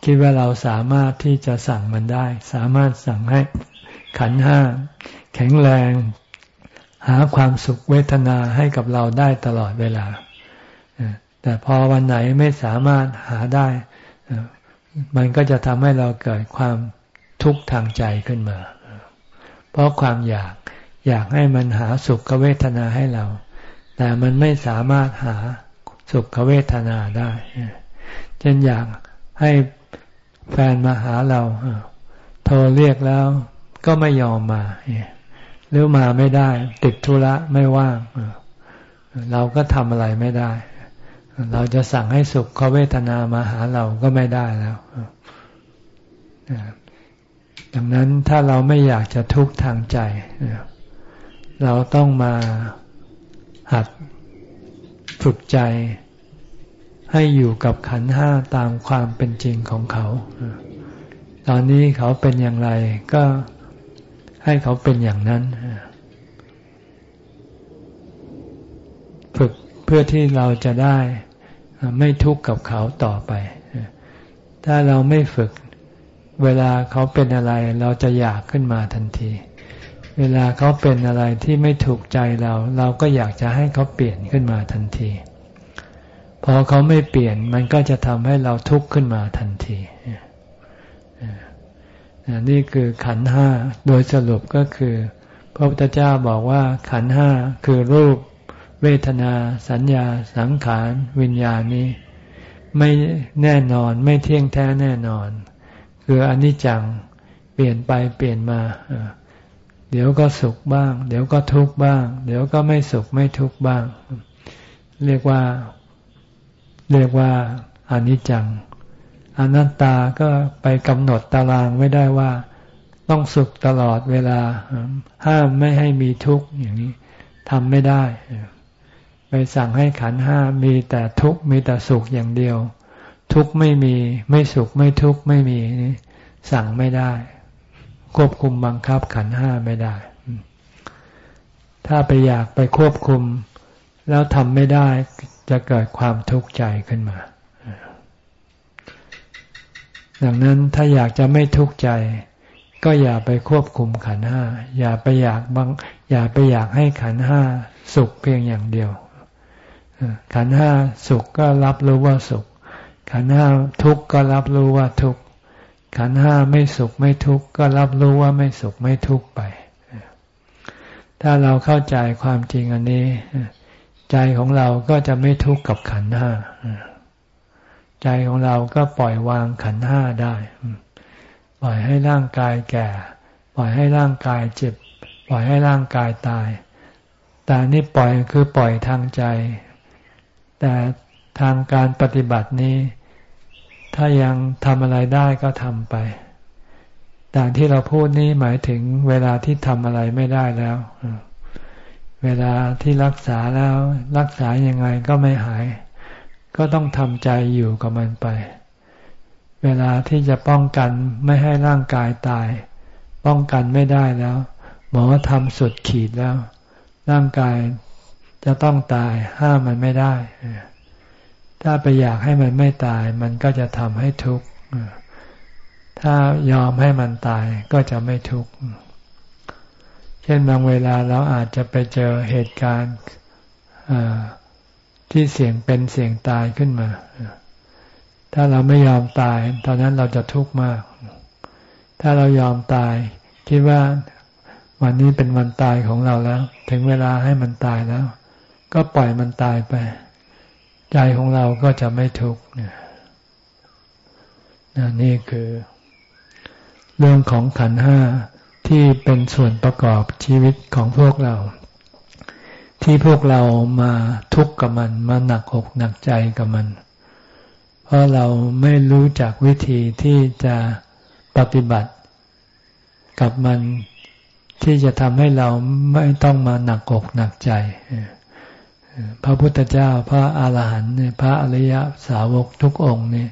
A: คิดว่าเราสามารถที่จะสั่งมันได้ สามารถสั่งให้ขันห้าแข็งแรง หาความสุขเวทนาให้กับเราได้ตลอดเวลา แต่พอวันไหนไม่สามารถหาได้ มันก็จะทำให้เราเกิดความ ทุกข์ทางใจขึ้นมา เพราะความอยากอยากให้มันหาสุขเวทนาให้เรา แต่มันไม่สามารถหาสุขเวทนาได้เช่นอยากให้แฟนมาหาเราโทรเรียกแล้วก็ไม่ยอมมาหรือมาไม่ได้ ติดธุระไม่ว่างเราก็ทำอะไรไม่ได้ เราจะสั่งให้สุขเวทนามาหาเราก็ไม่ได้แล้ว ดังนั้นถ้าเราไม่อยากจะทุกข์ทางใจ เราต้องมาหัดฝึกใจให้อยู่กับขันห้าตามความเป็นจริงของเขา ตอนนี้เขาเป็นอย่างไรก็ให้เขาเป็นอย่างนั้น ฝึกเพื่อที่เราจะได้ไม่ทุกข์กับเขาต่อไป ถ้าเราไม่ฝึก เวลาเขาเป็นอะไรเราจะอยากขึ้นมาทันที เวลาเขาเป็นอะไรที่ไม่ถูกใจเรา เราก็อยากจะให้เขาเปลี่ยนขึ้นมาทันที พอเขาไม่เปลี่ยนมันก็จะทำให้เราทุกข์ขึ้นมาทันที นี่คือขันห้าโดยสรุปก็คือ พระพุทธเจ้าบอกว่าขันห้าคือรูป เวทนา สัญญา สังขาร วิญญาณนี้ ไม่แน่นอนไม่เที่ยงแท้แน่นอน คืออนิจจังเปลี่ยนไปเปลี่ยนมา เดี๋ยวก็สุขบ้าง เดี๋ยวก็ทุกข์บ้าง เดี๋ยวก็ไม่สุขไม่ทุกข์บ้าง เรียกว่า เรียกว่าอนิจจังอนัตตาก็ไปกำหนดตารางไม่ได้ว่า ต้องสุขตลอดเวลา ห้ามไม่ให้มีทุกข์อย่างนี้ทำไม่ได้ ไปสั่งให้ขันห้ามีแต่ทุกข์มีแต่สุขอย่างเดียว ทุกข์ไม่มี ไม่สุขไม่ทุกข์ไม่มีนี่สั่งไม่ได้ ควบคุมบังคับขันห้าไม่ได้ ถ้าไปอยากไปควบคุม แล้วทำไม่ได้จะเกิดความทุกข์ใจขึ้นมา ดังนั้นถ้าอยากจะไม่ทุกข์ใจ ก็อย่าไปควบคุมขันห้า อย่าไปอยากบัง อย่าไปอยากให้ขันห้าสุขเพียงอย่างเดียวขันห้าสุขก็รับรู้ว่าสุข ขันห้าทุกข์ก็รับรู้ว่าทุกข์ขันห้าไม่สุขไม่ทุกข์ก็รับรู้ว่าไม่สุขไม่ทุกข์ไป ถ้าเราเข้าใจความจริงอันนี้ ใจของเราก็จะไม่ทุกข์กับขันห้าใจของเราก็ปล่อยวางขันห้าได้ ปล่อยให้ร่างกายแก่ ปล่อยให้ร่างกายเจ็บ ปล่อยให้ร่างกายตาย แต่นี่ปล่อยคือปล่อยทางใจ แต่ทางการปฏิบัตินี้ ถ้ายังทำอะไรได้ก็ทำไปแต่ที่เราพูดนี้หมายถึงเวลาที่ทำอะไรไม่ได้แล้ว เวลาที่รักษาแล้ว รักษายังไงก็ไม่หาย ก็ต้องทำใจอยู่กับมันไป เวลาที่จะป้องกันไม่ให้ร่างกายตาย ป้องกันไม่ได้แล้วหมอทำสุดขีดแล้ว ร่างกายจะต้องตายห้ามมันไม่ได้ ถ้าไปอยากให้มันไม่ตาย มันก็จะทำให้ทุกข์ถ้ายอมให้มันตายก็จะไม่ทุกข์เช่นบางเวลาเราอาจจะไปเจอเหตุการณ์ที่เสี่ยงเป็นเสี่ยงตายขึ้นมา ถ้าเราไม่ยอมตาย ตอนนั้นเราจะทุกข์มาก ถ้าเรายอมตาย คิดว่าวันนี้เป็นวันตายของเราแล้ว ถึงเวลาให้มันตายแล้ว ก็ปล่อยมันตายไป ใจของเราก็จะไม่ทุกข์นี่คือ เรื่องของขันห้าที่เป็นส่วนประกอบชีวิตของพวกเราทที่พวกเรามาทุกข์กับมัน มาหนักอกหนักใจกับมัน เพราะเราไม่รู้จักวิธีที่จะปฏิบัติกับมันที่จะทำให้เราไม่ต้องมาหนักอกหนักใจ พระพุทธเจ้าพระอาหารหันต์พระอริยสาวกทุกองค์เนี่ย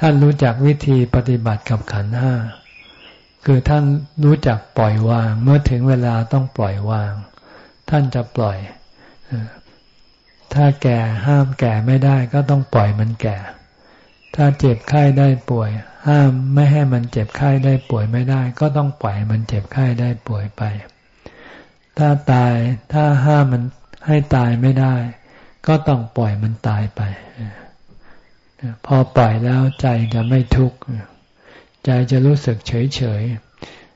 A: ท่านรู้จักวิธีปฏิบัติกับขันห้าคือท่านรู้จักปล่อยวาง เมื่อถึงเวลาต้องปล่อยวาง ท่านจะปล่อย ถ้าแก่ห้ามแก่ไม่ได้ก็ต้องปล่อยมันแก่ ถ้าเจ็บไข้ได้ป่วย ห้ามไม่ให้มันเจ็บไข้ได้ป่วยไม่ได้ ก็ต้องปล่อยมันเจ็บไข้ได้ป่วยไป ถ้าตายถ้าห้ามมัน ให้ตายไม่ได้ ก็ต้องปล่อยมันตายไป พอปล่อยแล้วใจจะไม่ทุกข์ ใจจะรู้สึกเฉยเฉย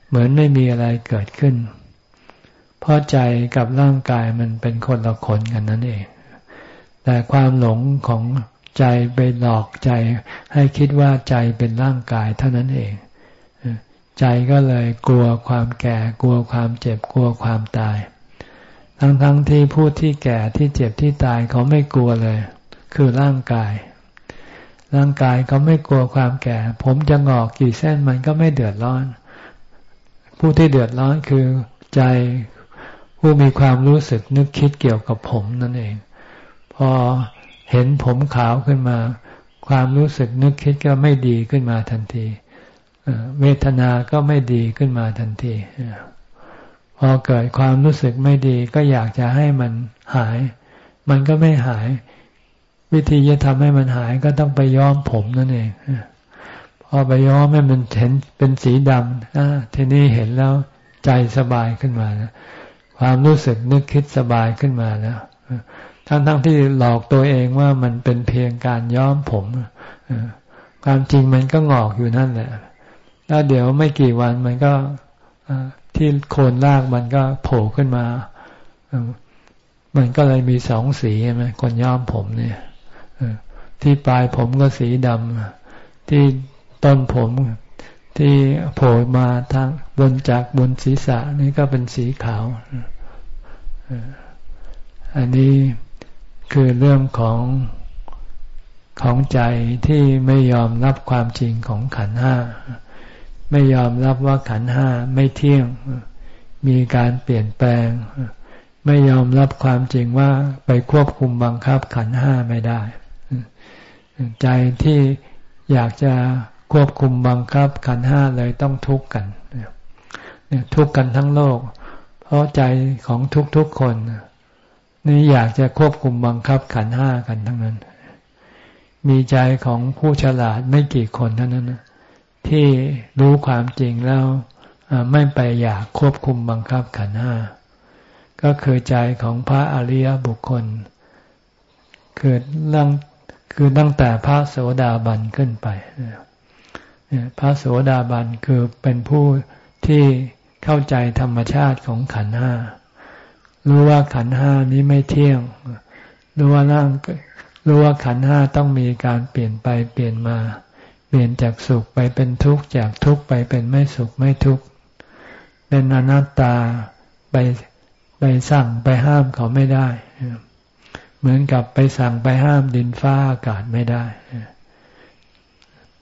A: เหมือนไม่มีอะไรเกิดขึ้น เพราะใจกับร่างกายมันเป็นคนละคนกันนั่นเอง แต่ความหลงของใจไปหลอกใจ ให้คิดว่าใจเป็นร่างกายเท่านั้นเอง ใจก็เลยกลัวความแก่ กลัวความเจ็บ กลัวความตาย ทั้งๆทที่ผู้ที่แก่ที่เจ็บที่ตายเขาไม่กลัวเลย คือร่างกาย ร่างกายเขาไม่กลัวความแก่ ผมจะงอกกี่เส้นมันก็ไม่เดือดร้อน ผู้ที่เดือดร้อนคือใจผู้มีความรู้สึกนึกคิดเกี่ยวกับผมนั่นเอง พอเห็นผมขาวขึ้นมา ความรู้สึกนึกคิดก็ไม่ดีขึ้นมาทันทีเวทนาก็ไม่ดีขึ้นมาทันที พอเกิดความรู้สึกไม่ดีก็อยากจะให้มันหาย มันก็ไม่หาย วิธีจะทำให้มันหายก็ต้องไปย้อมผมนั่นเองพอไปย้อมให้มันเห็นเป็นสีดำทีนี้เห็นแล้วใจสบายขึ้นมาแล้วความรู้สึกนึกคิดสบายขึ้นมาแล้วทั้งๆทที่หลอกตัวเองว่ามันเป็นเพียงการย้อมผมความจริงมันก็งอกอยู่นั่นแหละแล้วเดี๋ยวไม่กี่วันมันก็ ที่โคนรากมันก็โผล่ขึ้นมา มันก็เลยมีสองสีใช่ไหมคนย้อมผมเนี่ยที่ปลายผมก็สีดำที่ต้นผมที่โผล่มาทางบนจากบนศีรษะนี่ก็เป็นสีขาว อันนี้คือเรื่องของของใจที่ไม่ยอมรับความจริงของขันห้า ไม่ยอมรับว่าขันห้าไม่เที่ยง มีการเปลี่ยนแปลง ไม่ยอมรับความจริงว่าไปควบคุมบังคับขันห้าไม่ได้ ใจที่อยากจะควบคุมบังคับขันห้าเลยต้องทุกข์กันทุกข์กันทั้งโลก เพราะใจของทุกๆคนนี่อยากจะควบคุมบังคับขันห้ากันทั้งนั้น มีใจของผู้ฉลาดไม่กี่คนเท่านั้นนะ ที่รู้ความจริงแล้วไม่ไปอยากควบคุมบังคับขันห้าก็คือใจของพระอริยบุคคลเกิดร่างคือตั้งแต่พระโสดาบันขึ้นไปพระโสดาบันคือเป็นผู้ที่เข้าใจธรรมชาติของขันห้ารู้ว่าขันห้านี้ไม่เที่ยง รู้ว่าร่างรู้ว่าขันห้าต้องมีการเปลี่ยนไปเปลี่ยนมา ปลี่ยนจากสุขไปเป็นทุกข์จากทุกข์ไปเป็นไม่สุขไม่ทุกข์เป็นอนัตตาไปไปสั่งไปห้ามเขาไม่ได้ เหมือนกับไปสั่งไปห้ามดินฟ้าอากาศไม่ได้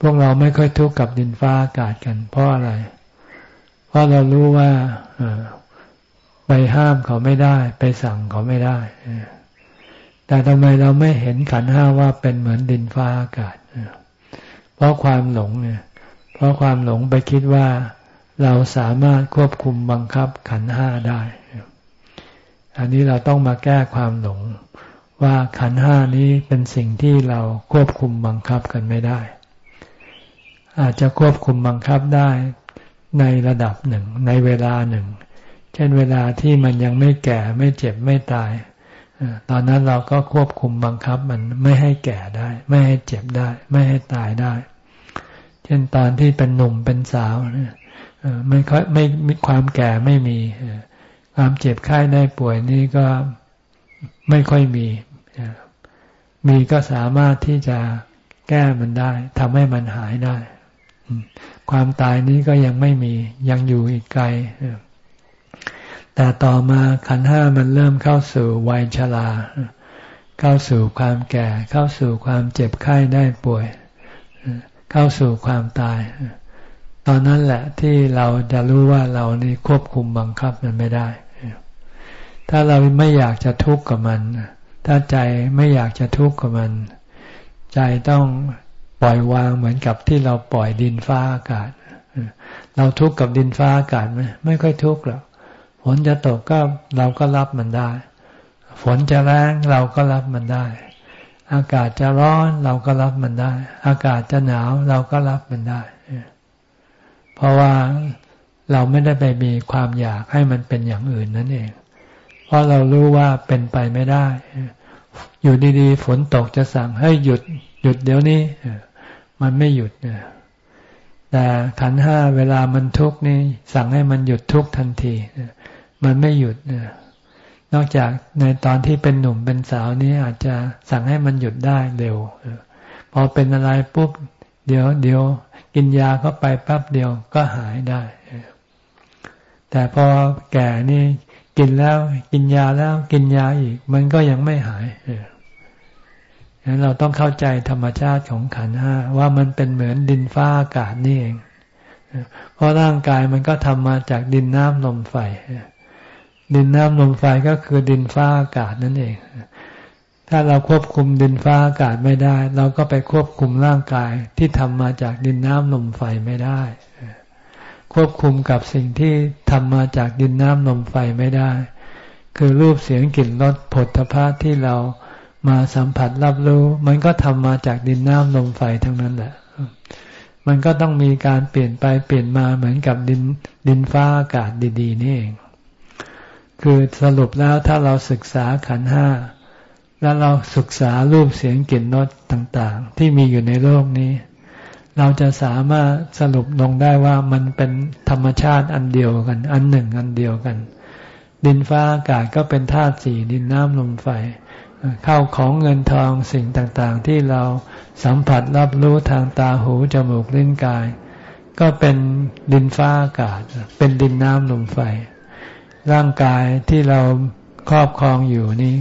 A: พวกเราไม่ค่อยทุกข์กับดินฟ้าอากาศกัน เพราะอะไร เพราะเรารู้ว่าไปห้ามเขาไม่ได้ ไปสั่งเขาไม่ได้ แต่ทำไมเราไม่เห็นขันห้าว่าเป็นเหมือนดินฟ้าอากาศเเพราะความหลงเนี่ย เพราะความหลงไปคิดว่าเราสามารถควบคุมบังคับขันห้าได้ อันนี้เราต้องมาแก้ความหลง ว่าขันห้านี้เป็นสิ่งที่เราควบคุมบังคับกันไม่ได้ อาจจะควบคุมบังคับได้ในระดับหนึ่งในเวลาหนึ่ง เช่นเวลาที่มันยังไม่แก่ไม่เจ็บไม่ตาย ตอนนั้นเราก็ควบคุมบังคับมันไม่ให้แก่ได้ ไม่ให้เจ็บได้ ไม่ให้ตายได้ เช่นตอนที่เป็นหนุ่มเป็นสาวไม่ค่อยไม่มีความแก่ไม่มี ความเจ็บไข้ได้ป่วยนี่ก็ไม่ค่อยมี มีก็สามารถที่จะแก้มันได้ทำให้มันหายได้ ความตายนี้ก็ยังไม่มียังอยู่อีกไกล แต่ต่อมาขันห้ามันเริ่มเข้าสู่วัยชรา เข้าสู่ความแก่ เข้าสู่ความเจ็บไข้ได้ป่วย เข้าสู่ความตาย ตอนนั้นแหละที่เราจะรู้ว่าเรานี่ควบคุมบังคับมันไม่ได้ ถ้าเราไม่อยากจะทุกข์กับมัน ถ้าใจไม่อยากจะทุกข์กับมัน ใจต้องปล่อยวางเหมือนกับที่เราปล่อยดินฟ้าอากาศ เราทุกข์กับดินฟ้าอากาศไหมไม่ค่อยทุกข์หรอก ฝนจะตกก็เราก็รับมันได้ ฝนจะแรงเราก็รับมันได้ อากาศจะร้อนเราก็รับมันได้ อากาศจะหนาวเราก็รับมันได้ เพราะว่าเราไม่ได้ไปมีความอยากให้มันเป็นอย่างอื่นนั่นเอง เพราะเรารู้ว่าเป็นไปไม่ได้ อยู่ดีๆ ฝนตกจะสั่งให้หยุดหยุดเดี๋ยวนี้ มันไม่หยุดแต่ขันห้าเวลามันทุกข์นี่สั่งให้มันหยุดทุกข์ทันที มันไม่หยุดเนี่ยนอกจากในตอนที่เป็นหนุ่มเป็นสาวนี้อาจจะสั่งให้มันหยุดได้เร็วพอเป็นอะไรปุ๊บเดี๋ยวเดี๋ยวกินยาเข้าไปแป๊บเดียวก็หายได้ แต่พอแก่นี่กินแล้วกินยาแล้วกินยาอีก มันก็ยังไม่หายฉะนั้นเราต้องเข้าใจธรรมชาติของขันห้าว่ามันเป็นเหมือนดินฟ้าอากาศนี่เอง เพราะร่างกายมันก็ทำมาจากดินน้ำลมไฟ ดินน้ำลมไฟก็คือดินฟ้าอากาศนั่นเอง ถ้าเราควบคุมดินฟ้าอากาศไม่ได้ เราก็ไปควบคุมร่างกายที่ทำมาจากดินน้ำลมไฟไม่ได้ ควบคุมกับสิ่งที่ทำมาจากดินน้ำลมไฟไม่ได้ คือรูปเสียงกลิ่นรสผลทพะที่เรามาสัมผัสรับรู้ มันก็ทำมาจากดินน้ำลมไฟทั้งนั้นแหละ มันก็ต้องมีการเปลี่ยนไปเปลี่ยนมาเหมือนกับดินดินฟ้าอากาศดี ๆ นี่เอง คือสรุปแล้วถ้าเราศึกษาขันห้าแล้วเราศึกษารูปเสียงกลิ่นรสต่างๆ ที่มีอยู่ในโลกนี้ เราจะสามารถสรุปลงได้ว่ามันเป็นธรรมชาติอันเดียวกัน อันหนึ่งอันเดียวกัน ดินฟ้าอากาศก็เป็นธาตุสี่ดินน้ำลมไฟเข้าของเงินทองสิ่งต่างๆ ที่เราสัมผัสรับรู้ทางตาหูจมูกลิ้นกาย ก็เป็นดินฟ้าอากาศ เป็นดินน้ำลมไฟ ร่างกายที่เราครอบครองอยู่นี้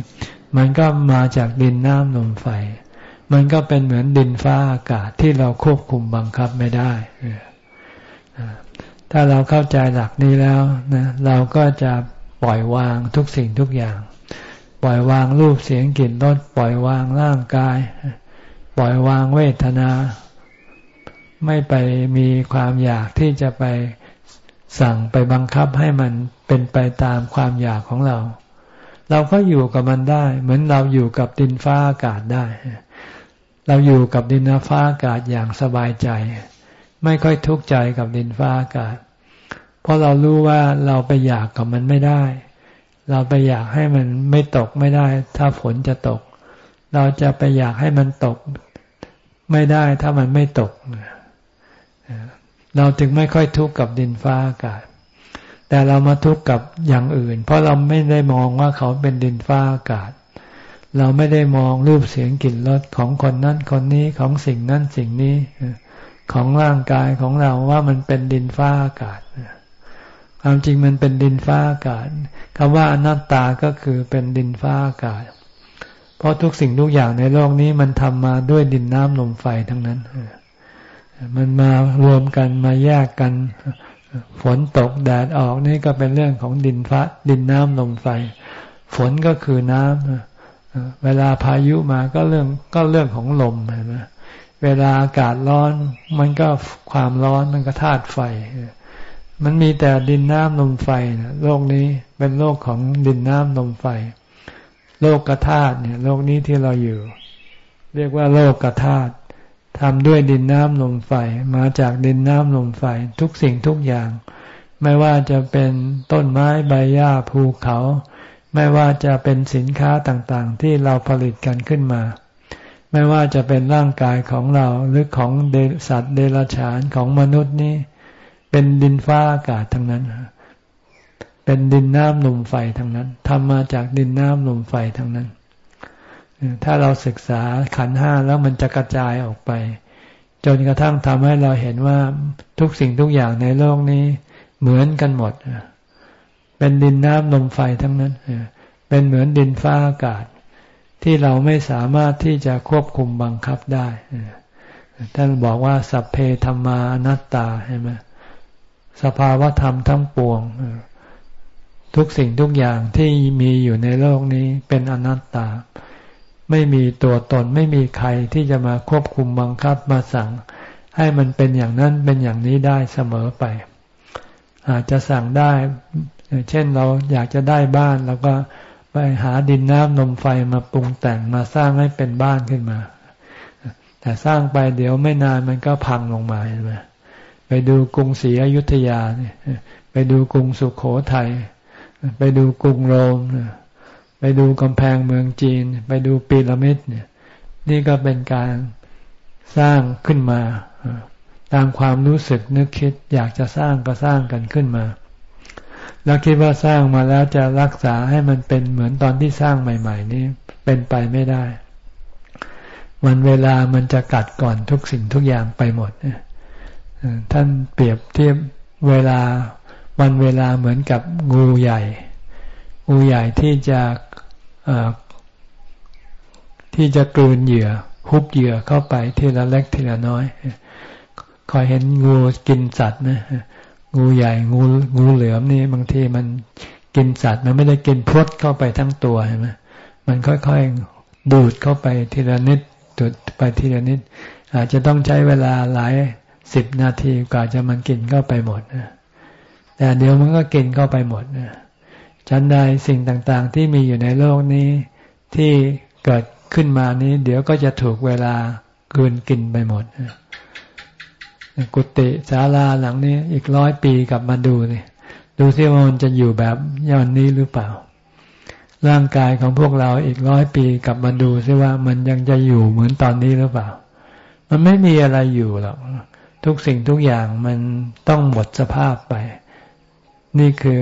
A: มันก็มาจากดินน้ำลมไฟ มันก็เป็นเหมือนดินฟ้าอากาศที่เราควบคุมบังคับไม่ได้ถ้าเราเข้าใจหลักนี้แล้วนะเราก็จะปล่อยวางทุกสิ่งทุกอย่าง ปล่อยวางรูปเสียงกลิ่นรสปล่อยวางร่างกาย ปล่อยวางเวทนา ไม่ไปมีความอยากที่จะไปสั่งไปบังคับให้มัน เป็นไปตามความอยากของเรา เราก็อยู่กับมันได้ เหมือนเราอยู่กับดินฟ้าอากาศได้ เราอยู่กับดินฟ้าอากาศอย่างสบายใจ ไม่ค่อยทุกข์ใจกับดินฟ้าอากาศ เพราะเรารู้ว่าเราไปอยากกับมันไม่ได้ เราไปอยากให้มันไม่ตกไม่ได้ ถ้าฝนจะตก เราจะไปอยากให้มันตกไม่ได้ถ้ามันไม่ตกเราถึงไม่ค่อยทุกข์กับดินฟ้าอากาศ แต่เรามาทุกข์กับอย่างอื่น เพราะเราไม่ได้มองว่าเขาเป็นดินฟ้าอากาศ เราไม่ได้มองรูปเสียงกลิ่นรสของคนนั้นคนนี้ของสิ่งนั้นสิ่งนี้ ของร่างกายของเราว่ามันเป็นดินฟ้าอากาศความจริงมันเป็นดินฟ้าอากาศคำว่าอนัตตาก็คือเป็นดินฟ้าอากาศ เพราะทุกสิ่งทุกอย่างในโลกนี้มันทำมาด้วยดินน้ำลมไฟทั้งนั้น มันมารวมกันมาแยกกัน ฝนตกแดดออกนี่ก็เป็นเรื่องของดินฟ้าดินน้ำลมไฟ ฝนก็คือน้ำเวลาพายุมาก็เรื่องก็เรื่องของลมเห็นไหมเวลาอากาศร้อน มันก็ความร้อนมันก็ธาตุไฟ มันมีแต่ดินน้ำลมไฟนะโลกนี้เป็นโลกของดินน้ำลมไฟ โลกกธาตุเนี่ย โลกนี้ที่เราอยู่ เรียกว่าโลกกธาตุ ทำด้วยดินน้ำลมไฟมาจากดินน้ำลมไฟทุกสิ่งทุกอย่าง ไม่ว่าจะเป็นต้นไม้ใบหญ้าภูเขา ไม่ว่าจะเป็นสินค้าต่างๆ ที่เราผลิตกันขึ้นมา ไม่ว่าจะเป็นร่างกายของเราหรือของเดสัตว์เดรัจฉานของมนุษย์นี้เป็นดินฟ้าอากาศทั้งนั้น เป็นดินน้ำลมไฟทั้งนั้นทำมาจากดินน้ำลมไฟทั้งนั้น ถ้าเราศึกษาขันห้าแล้วมันจะกระจายออกไป จนกระทั่งทำให้เราเห็นว่าทุกสิ่งทุกอย่างในโลกนี้เหมือนกันหมด เป็นดินน้ำลมไฟทั้งนั้น เป็นเหมือนดินฟ้าอากาศ ที่เราไม่สามารถที่จะควบคุมบังคับได้ท่านบอกว่าสัพเพธรรมานัตตาใช่ไหมสภาวธรรมทั้งปวงทุกสิ่งทุกอย่างที่มีอยู่ในโลกนี้เป็นอนัตตา ไม่มีตัวตนไม่มีใครที่จะมาควบคุมบังคับมาสั่ง ให้มันเป็นอย่างนั้นเป็นอย่างนี้ได้เสมอไป อาจจะสั่งได้ เช่นเราอยากจะได้บ้านเราก็ไปหาดินน้ำนมไฟมาปรุงแต่งมาสร้างให้เป็นบ้านขึ้นมา แต่สร้างไปเดี๋ยวไม่นานมันก็พังลงมาเห็นไหมไปดูกรุงศรีอยุธยาเนี่ยไปดูกรุงสุขโขทยัยไปดูกรุงโรม ไปดูกำแพงเมืองจีน ไปดูปีระมิดเนี่ย นี่ก็เป็นการสร้างขึ้นมา ตามความรู้สึกนึกคิดอยากจะสร้างก็สร้างกันขึ้นมา แล้วคิดว่าสร้างมาแล้วจะรักษาให้มันเป็นเหมือนตอนที่สร้างใหม่ ๆ นี้เป็นไปไม่ได้ วันเวลามันจะกัดก่อนทุกสิ่งทุกอย่างไปหมดท่านเปรียบเทียบเวลาวันเวลาเหมือนกับงูใหญ่ งูใหญ่ที่จะที่จะกลืนเหยื่อฮุบเหยื่อเข้าไปทีละเล็กทีละน้อยคอยเห็นงูกินสัตว์นะงูใหญ่งูงูเหลือมนี่บางทีมันกินสัตว์มันไม่ได้กินพรดเข้าไปทั้งตัวใช่ไหมมันค่อยๆดูดเข้าไปทีละนิดดูดไปทีละนิด อาจจะต้องใช้เวลาหลายสิบนาทีกว่าจะมันกินเข้าไปหมดนะแต่เดี๋ยวมันก็กินเข้าไปหมดนะ ชั้นใดสิ่งต่างๆ ที่มีอยู่ในโลกนี้ ที่เกิดขึ้นมานี้ เดี๋ยวก็จะถูกเวลากืนกินไปหมดกุฏิศาลาหลังนี้ อีกร้อยปีกลับมาดูนี่ดูซิว่ามันจะอยู่แบบย้อนนี้หรือเปล่า ร่างกายของพวกเราอีกร้อยปีกลับมาดูซิว่ามันยังจะอยู่เหมือนตอนนี้หรือเปล่า มันไม่มีอะไรอยู่หรอกทุกสิ่งทุกอย่างมันต้องหมดสภาพไป นี่คือ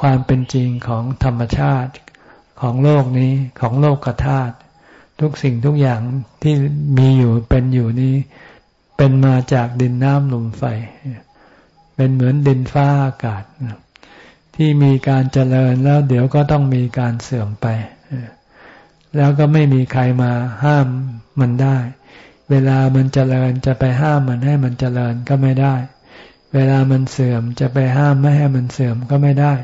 A: ความเป็นจริงของธรรมชาติของโลกนี้ของโลกธาตุทุกสิ่งทุกอย่างที่มีอยู่เป็นอยู่นี้ เป็นมาจากดินน้ำลมไฟ เป็นเหมือนดินฟ้าอากาศ ที่มีการเจริญแล้วเดี๋ยวก็ต้องมีการเสื่อมไป แล้วก็ไม่มีใครมาห้ามมันได้ เวลามันเจริญจะไปห้ามมันให้มันเจริญก็ไม่ได้ เวลามันเสื่อมจะไปห้ามไม่ให้มันเสื่อมก็ไม่ได้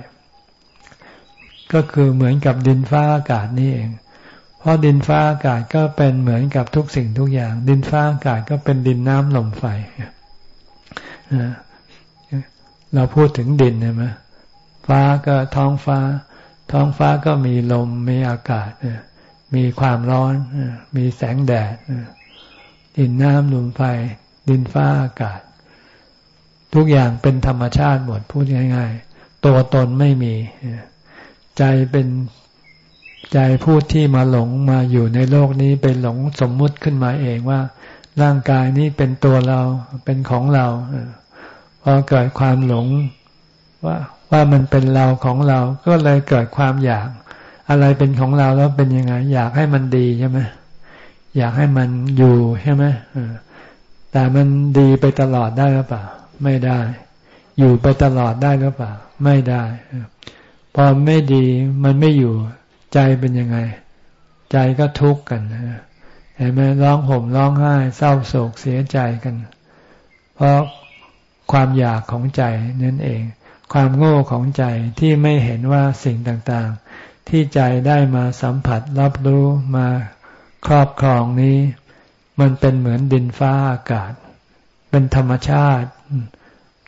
A: ก็คือเหมือนกับดินฟ้าอากาศนี่เอง เพราะดินฟ้าอากาศก็เป็นเหมือนกับทุกสิ่งทุกอย่าง ดินฟ้าอากาศก็เป็นดินน้ำลมไฟเราพูดถึงดินใช่ไหมฟ้าก็ท้องฟ้า ท้องฟ้าก็มีลมมีอากาศมีความร้อนมีแสงแดดดินน้ำลมไฟ ดินฟ้าอากาศ ทุกอย่างเป็นธรรมชาติหมดพูดง่าย ๆ ตัวตนไม่มี ใจเป็นใจพูดที่มาหลงมาอยู่ในโลกนี้เป็นหลงสมมุติขึ้นมาเองว่า ร่างกายนี้เป็นตัวเราเป็นของเราพอเกิดความหลงว่าว่ามันเป็นเราของเราก็เลยเกิดความอยาก อะไรเป็นของเราแล้วเป็นยังไง อยากให้มันดีใช่ไหมอยากให้มันอยู่ใช่ไหมแต่มันดีไปตลอดได้หรือเปล่า ไม่ได้ อยู่ไปตลอดได้หรือเปล่า ไม่ได้ พอไม่ดีมันไม่อยู่ใจเป็นยังไง ใจก็ทุกข์กันเห็นไหมร้องห่มร้องไห้ เศร้าโศกเสียใจกัน เพราะความอยากของใจนั่นเอง ความโง่ของใจที่ไม่เห็นว่าสิ่งต่างๆ ที่ใจได้มาสัมผัสรับรู้มาครอบครองนี้ มันเป็นเหมือนดินฟ้าอากาศ เป็นธรรมชาติ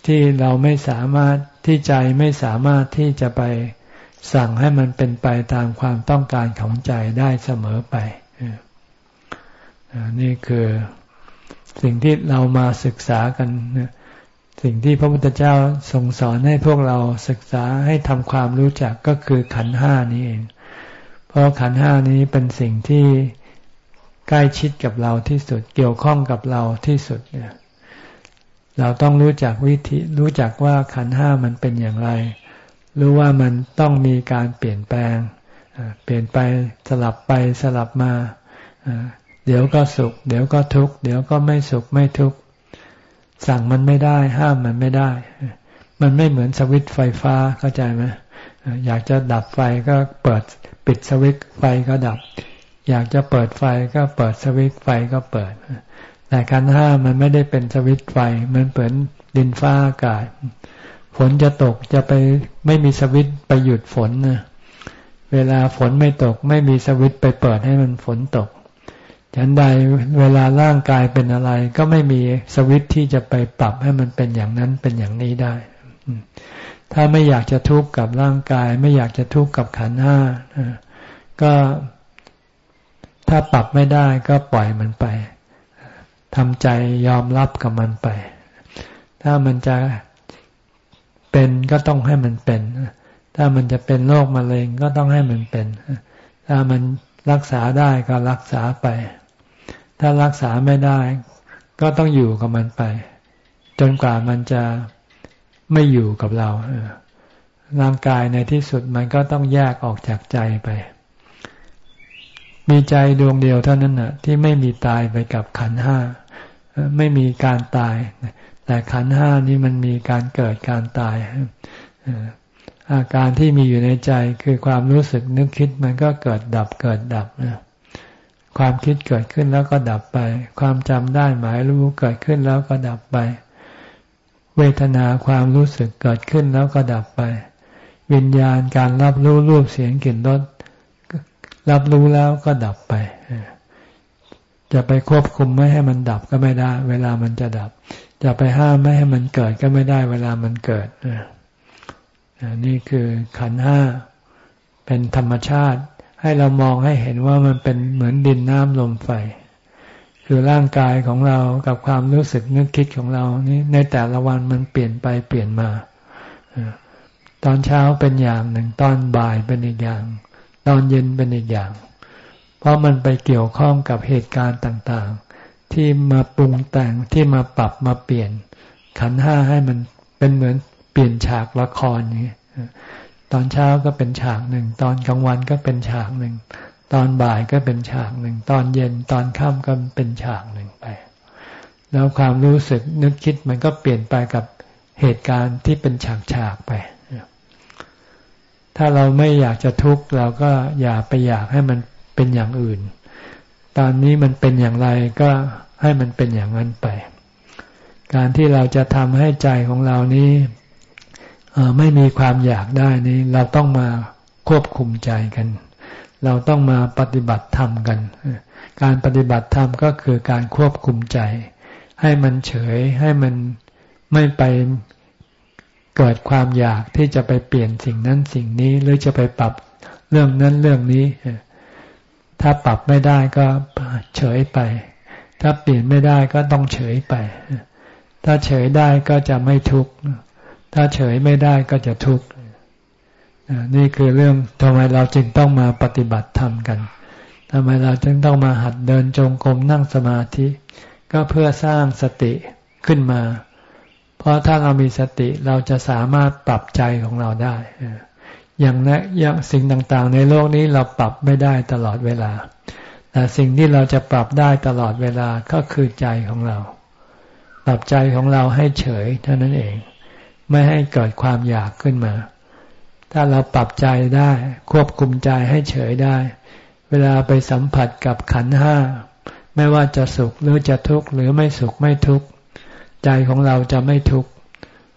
A: ที่เราไม่สามารถที่ใจไม่สามารถที่จะไป สั่งให้มันเป็นไปตามความต้องการของใจได้เสมอไป นี่คือสิ่งที่เรามาศึกษากัน สิ่งที่พระพุทธเจ้าทรงสอนให้พวกเราศึกษาให้ทำความรู้จักก็คือขันห้านี้เอง เพราะขันห้านี้เป็นสิ่งที่ใกล้ชิดกับเราที่สุดเกี่ยวข้องกับเราที่สุดเนี่ยเราต้องรู้จักวิธีรู้จักว่าขันห้ามันเป็นอย่างไร รู้ว่ามันต้องมีการเปลี่ยนแปลง เปลี่ยนไปสลับไปสลับมา เดี๋ยวก็สุข เดี๋ยวก็ทุกข์ เดี๋ยวก็ไม่สุขไม่ทุกข์ สั่งมันไม่ได้ ห้ามมันไม่ได้ มันไม่เหมือนสวิตไฟฟ้าเข้าใจไหมอยากจะดับไฟก็เปิดปิดสวิตไฟก็ดับ อยากจะเปิดไฟก็เปิดสวิตไฟก็เปิด แต่ขันห้ามันไม่ได้เป็นสวิตไฟ มันเปิดดินฟ้าอากาศ ฝนจะตกจะไปไม่มีสวิตไปหยุดฝนนะเวลาฝนไม่ตก ไม่มีสวิตไปเปิดให้มันฝนตกฉันใดเวลาร่างกายเป็นอะไรก็ไม่มีสวิตที่จะไปปรับให้มันเป็นอย่างนั้นเป็นอย่างนี้ได้ ถ้าไม่อยากจะทุกข์กับร่างกาย ไม่อยากจะทุกข์กับขันห้าก็ถ้าปรับไม่ได้ก็ปล่อยมันไปทำใจยอมรับกับมันไป ถ้ามันจะ เป็นก็ต้องให้มันเป็น ถ้ามันจะเป็นโรคมะเร็งก็ต้องให้มันเป็น ถ้ามันรักษาได้ก็รักษาไป ถ้ารักษาไม่ได้ ก็ต้องอยู่กับมันไป จนกว่ามันจะไม่อยู่กับเราร่างกายในที่สุดมันก็ต้องแยกออกจากใจไป มีใจดวงเดียวเท่านั้นน่ะที่ไม่มีตายไปกับขันห้า ไม่มีการตาย แต่ขันห้านี้มันมีการเกิดการตายอาการที่มีอยู่ในใจคือความรู้สึกนึกคิดมันก็เกิดดับเกิดดับนะความคิดเกิดขึ้นแล้วก็ดับไป ความจำได้หมายรู้เกิดขึ้นแล้วก็ดับไป เวทนาความรู้สึกเกิดขึ้นแล้วก็ดับไป วิญญาณการรับรู้รูปเสียงกลิ่นรสรับรู้แล้วก็ดับไป จะไปควบคุมไม่ให้มันดับก็ไม่ได้ เวลามันจะดับ จะไปห้ามไม่ให้มันเกิดก็ไม่ได้เวลามันเกิดนี่คือขันห้าเป็นธรรมชาติ ให้เรามองให้เห็นว่ามันเป็นเหมือนดินน้ำลมไฟ คือร่างกายของเรากับความรู้สึกนึกคิดของเรานี่ในแต่ละวันมันเปลี่ยนไปเปลี่ยนมาตอนเช้าเป็นอย่างหนึ่ง ตอนบ่ายเป็นอีกอย่าง ตอนเย็นเป็นอีกอย่าง เพราะมันไปเกี่ยวข้องกับเหตุการณ์ต่างๆ ที่มาปรุงแต่งที่มาปรับมาเปลี่ยน ขันห้าให้มันเป็นเหมือนเปลี่ยนฉากละครนี้ตอนเช้าก็เป็นฉากหนึ่ง ตอนกลางวันก็เป็นฉากหนึ่ง ตอนบ่ายก็เป็นฉากหนึ่ง ตอนเย็นตอนค่ำก็เป็นฉากหนึ่งไป แล้วความรู้สึกนึกคิดมันก็เปลี่ยนไปกับเหตุการณ์ที่เป็นฉากฉากไป ถ้าเราไม่อยากจะทุกข์เราก็อย่าไปอยากให้มันเป็นอย่างอื่น ตอนนี้มันเป็นอย่างไรก็ให้มันเป็นอย่างนั้นไป การที่เราจะทำให้ใจของเรานี้ไม่มีความอยากได้นี้ เราต้องมาควบคุมใจกัน เราต้องมาปฏิบัติธรรมกัน การปฏิบัติธรรมก็คือการควบคุมใจ ให้มันเฉยให้มันไม่ไปเกิดความอยากที่จะไปเปลี่ยนสิ่งนั้นสิ่งนี้ หรือจะไปปรับเรื่องนั้นเรื่องนี้ ถ้าปรับไม่ได้ก็เฉยไป ถ้าเปลี่ยนไม่ได้ก็ต้องเฉยไป ถ้าเฉยได้ก็จะไม่ทุกข์ ถ้าเฉยไม่ได้ก็จะทุกข์ นี่คือเรื่องทำไมเราจึงต้องมาปฏิบัติธรรมกันทำไมเราจึงต้องมาหัดเดินจงกรมนั่งสมาธิ ก็เพื่อสร้างสติขึ้นมา เพราะถ้าเรามีสติเราจะสามารถปรับใจของเราได้ อย่างนะอย่างสิ่งต่างๆ ในโลกนี้เราปรับไม่ได้ตลอดเวลา แต่สิ่งที่เราจะปรับได้ตลอดเวลาก็คือใจของเรา ปรับใจของเราให้เฉยเท่านั้นเอง ไม่ให้เกิดความอยากขึ้นมา ถ้าเราปรับใจได้ ควบคุมใจให้เฉยได้ เวลาไปสัมผัสกับขันห้า ไม่ว่าจะสุขหรือจะทุกข์หรือไม่สุขไม่ทุกข์ ใจของเราจะไม่ทุกข์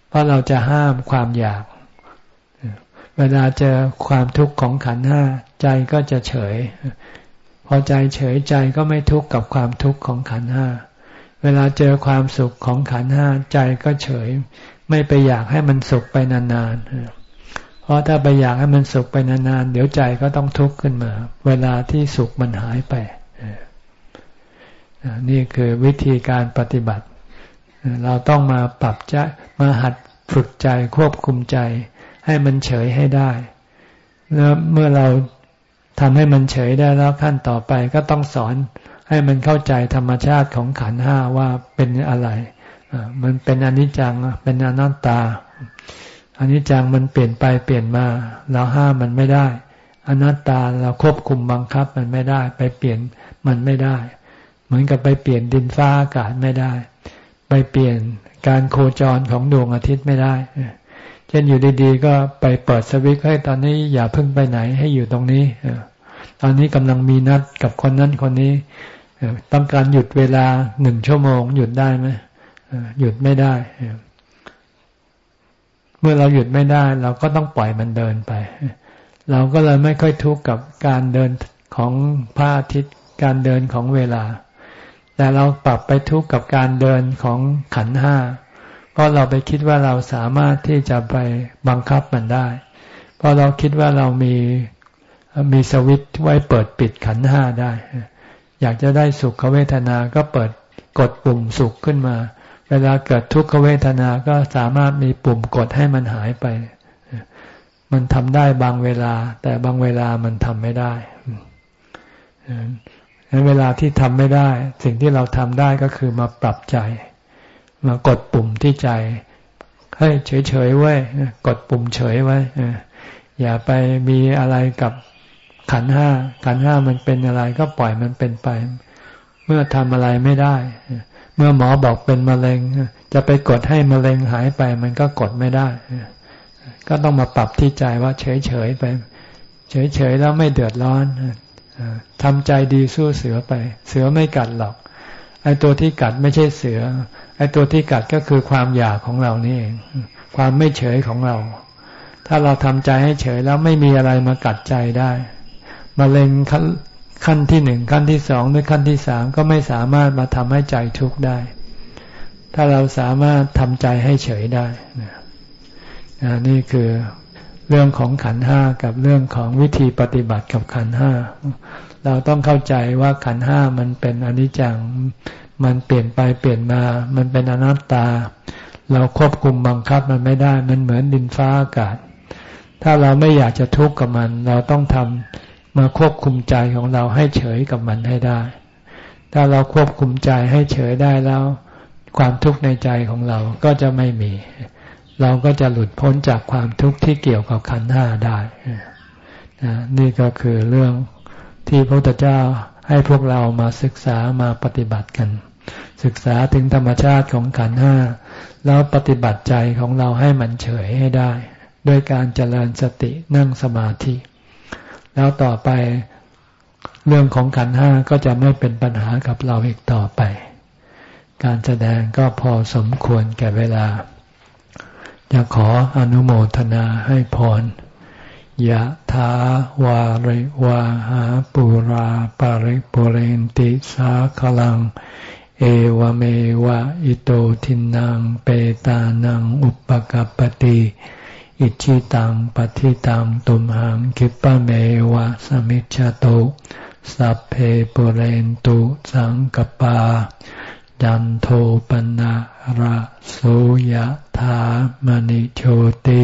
A: เพราะเราจะห้ามความอยาก เวลาเจอความทุกข์ของขันห้าใจก็จะเฉย พอใจเฉยใจก็ไม่ทุกข์กับความทุกข์ของขันห้าเวลาเจอความสุขของขันห้าใจก็เฉย ไม่ไปอยากให้มันสุขไปนานๆ เพราะถ้าไปอยากให้มันสุขไปนานๆ เดี๋ยวใจก็ต้องทุกข์ขึ้นมา เวลาที่สุขมันหายไปนี่คือวิธีการปฏิบัติ เราต้องมาปรับใจมาหัดฝึกใจควบคุมใจ ให้มันเฉยให้ได้ แล้วเมื่อเราทำให้มันเฉยได้แล้วขั้นต่อไปก็ต้องสอนให้มันเข้าใจธรรมชาติของขันห้าว่าเป็นอะไร มันเป็นอนิจจัง เป็นอนัตตา อนิจจังมันเปลี่ยนไปเปลี่ยนมา เราห้ามมันไม่ได้ อนัตตาเราควบคุมบังคับมันไม่ได้ ไปเปลี่ยนมันไม่ได้ เหมือนกับไปเปลี่ยนดินฟ้าอากาศไม่ได้ ไปเปลี่ยนการโคจรของดวงอาทิตย์ไม่ได้ ช่นอยู่ดีๆ ก็ไปเปิดสวิตช์ให้ตอนนี้อย่าเพิ่งไปไหนให้อยู่ตรงนี้ตอนนี้กำลังมีนัดกับคนนั้นคนนี้ต้องการหยุดเวลาหนึ่งชั่วโมง หยุดได้ไหมหยุดไม่ได้เมื่อเราหยุดไม่ได้ เราก็ต้องปล่อยมันเดินไป เราก็เลยไม่ค่อยทุกข์กับการเดินของพระอาทิตย์การเดินของเวลา แต่เราปรับไปทุกข์กับการเดินของขันห้า เพราะเราไปคิดว่าเราสามารถที่จะไปบังคับมันได้ เพราะเราคิดว่าเรามีมีสวิตไว้เปิดปิดขันห้าได้ อยากจะได้สุขเวทนาก็เปิดกดปุ่มสุขขึ้นมา เวลาเกิดทุกขเวทนาก็สามารถมีปุ่มกดให้มันหายไป มันทำได้บางเวลา แต่บางเวลามันทำไม่ได้ในเวลาที่ทำไม่ได้ สิ่งที่เราทำได้ก็คือมาปรับใจ มากดปุ่มที่ใจให้เฉยๆไว้กดปุ่มเฉยไว้อย่าไปมีอะไรกับขันห้าขันห้ามันเป็นอะไรก็ปล่อยมันเป็นไป เมื่อทำอะไรไม่ได้ เมื่อหมอบอกเป็นมะเร็ง จะไปกดให้มะเร็งหายไป มันก็กดไม่ได้ ก็ต้องมาปรับที่ใจว่าเฉยๆไป เฉยๆแล้วไม่เดือดร้อนทำใจดีสู้เสือไป เสือไม่กัดหรอก ไอ้ตัวที่กัดไม่ใช่เสือ ไอ้ตัวที่กัดก็คือความอยากของเรานี่เองความไม่เฉยของเรา ถ้าเราทำใจให้เฉยแล้วไม่มีอะไรมากัดใจได้มะเร็งขั้นขั้นที่หนึ่งขั้นที่สองหรือขั้นที่สามก็ไม่สามารถมาทำให้ใจทุกข์ได้ ถ้าเราสามารถทำใจให้เฉยได้นี่คือเรื่องของขันห้ากับเรื่องของวิธีปฏิบัติกับขันห้า เราต้องเข้าใจว่าขันห้ามันเป็นอนิจจัง มันเปลี่ยนไปเปลี่ยนมา มันเป็นอนัตตา เราควบคุมบังคับมันไม่ได้ มันเหมือนดินฟ้าอากาศ ถ้าเราไม่อยากจะทุกข์กับมัน เราต้องทำมาควบคุมใจของเราให้เฉยกับมันให้ได้ ถ้าเราควบคุมใจให้เฉยได้แล้ว ความทุกข์ในใจของเราก็จะไม่มี เราก็จะหลุดพ้นจากความทุกข์ที่เกี่ยวกับขันธ์ห้าได้นี่ก็คือเรื่อง ที่พระพุทธเจ้าให้พวกเรามาศึกษามาปฏิบัติกัน ศึกษาถึงธรรมชาติของขันธ์ห้าแล้วปฏิบัติใจของเราให้มันเฉยให้ได้ ด้วยการเจริญสตินั่งสมาธิ แล้วต่อไปเรื่องของขันห้าก็จะไม่เป็นปัญหากับเราอีกต่อไป การแสดงก็พอสมควรแก่เวลา จะขออนุโมทนาให้พร ยะถาวาริวาหาปุราปาริปุเรนติสาคลัง เอวเมวะอิโตทินังเปตานังอุปกัปติอิชิตังปฏิตังตุมหังคิปะเมวะสมิจฉโตสัพเพปุเรนตุสังกปายันโทปนะระโสยธามณิโชติ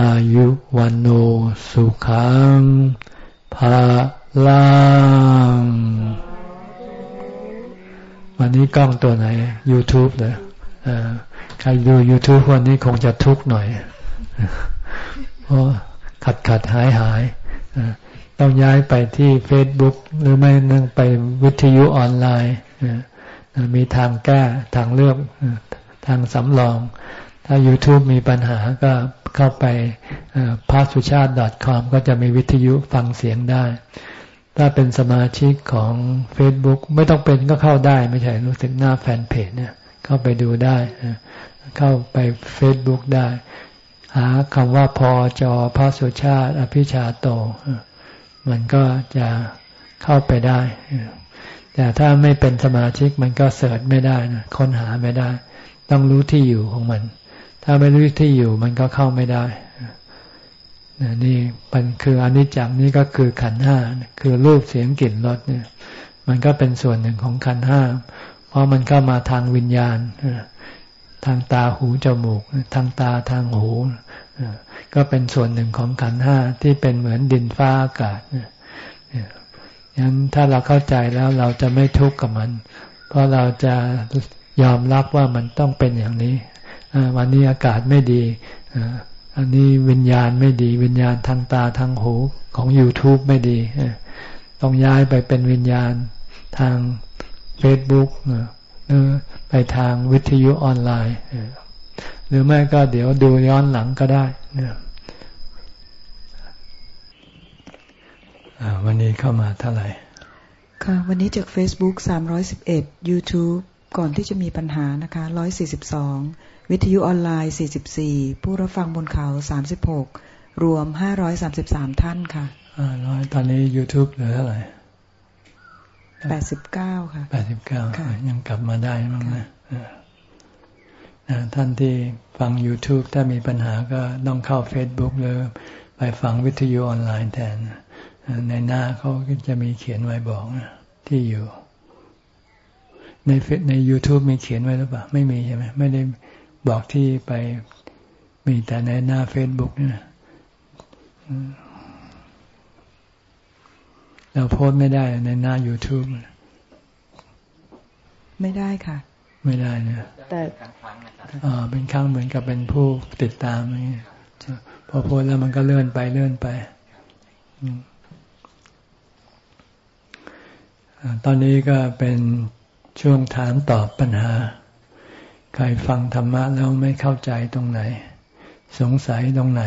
A: อายุวันโอสุขังภาลังวันนี้กล้องตัวไหน YouTube เลยใครดู YouTube วันนี้คงจะทุกข์หน่อย เพราะขัดขัดหายหายต้องย้ายไปที่ Facebook หรือไม่นั่งไปวิทยุออนไลน์มีทางแก้ทางเลือกทางสำรอง ถ้า YouTube มีปัญหาก็เข้าไปพาสุชาติ .com ก็จะมีวิทยุฟังเสียงได้ ถ้าเป็นสมาชิกของ Facebook ไม่ต้องเป็นก็เข้าได้ไม่ใช่รู้สึกหน้าแฟนเพจเนี่ยเข้าไปดูได้ เข้าไป Facebook ได้ หาคำว่าพอจอพระสุชาติ อภิชาโต มันก็จะเข้าไปได้ แต่ถ้าไม่เป็นสมาชิกมันก็เสิร์ชไม่ได้นะค้นหาไม่ได้ ต้องรู้ที่อยู่ของมัน ถ้าไม่รู้ที่อยู่มันก็เข้าไม่ได้นี่มันคืออนิจจังนี่ก็คือขันห้าคือรูปเสียงกลิ่นรสเนี่ย มันก็เป็นส่วนหนึ่งของขันห้าเพราะมันเข้ามาทางวิญญาณทางตาหูจมูก ทางตาทางหูก็เป็นส่วนหนึ่งของขันห้าที่เป็นเหมือนดินฟ้าอากาศงั้นถ้าเราเข้าใจแล้วเราจะไม่ทุกข์กับมัน เพราะเราจะยอมรับว่ามันต้องเป็นอย่างนี้ วันนี้อากาศไม่ดีอันนี้วิญญาณไม่ดี วิญญาณทางตาทางหูของ YouTube ไม่ดี ต้องย้ายไปเป็นวิญญาณทาง Facebook ไปทางวิทยุออนไลน์ หรือไม่ก็เดี๋ยวดูย้อนหลังก็ได้วันนี้เข้ามาเท่าไหร่
B: ค่ะ วันนี้จาก Facebook 311 YouTube ก่อนที่จะมีปัญหานะคะ 142 วิทยุออนไลน์ 44 ผู้รับฟังบนเขา 36 รวม 533 ท่านค่ะ
A: ร้อยตอนนี้ YouTube เหลือเท่าไหร่
B: 89 ค่ะ
A: 89ยังกลับมาได้มั้งนะท่านที่ฟัง YouTube ถ้ามีปัญหาก็ต้องเข้า Facebook หรือไปฟังวิทยุออนไลน์แทน ในหน้าเขาก็จะมีเขียนไว้บอกที่อยู่ ในเฟซใน YouTube มีเขียนไว้หรือเปล่า ไม่มีใช่ไหมไม่ได้ บอกที่ไปมีแต่ในหน้า Facebook เนี่ยเราโพสไม่ได้ในหน้า YouTube
B: ไม่ได้ค่ะ
A: ไม่ได้เนี่ยแต่อ่าเป็นครั้งเหมือนกับเป็นผู้ติดตามอย่างนี้พอโพสแล้วมันก็เลื่อนไปเลื่อนไปตอนนี้ก็เป็นช่วงถามตอบปัญหา ใครฟังธรรมะแล้วไม่เข้าใจตรงไหน สงสัยตรงไหน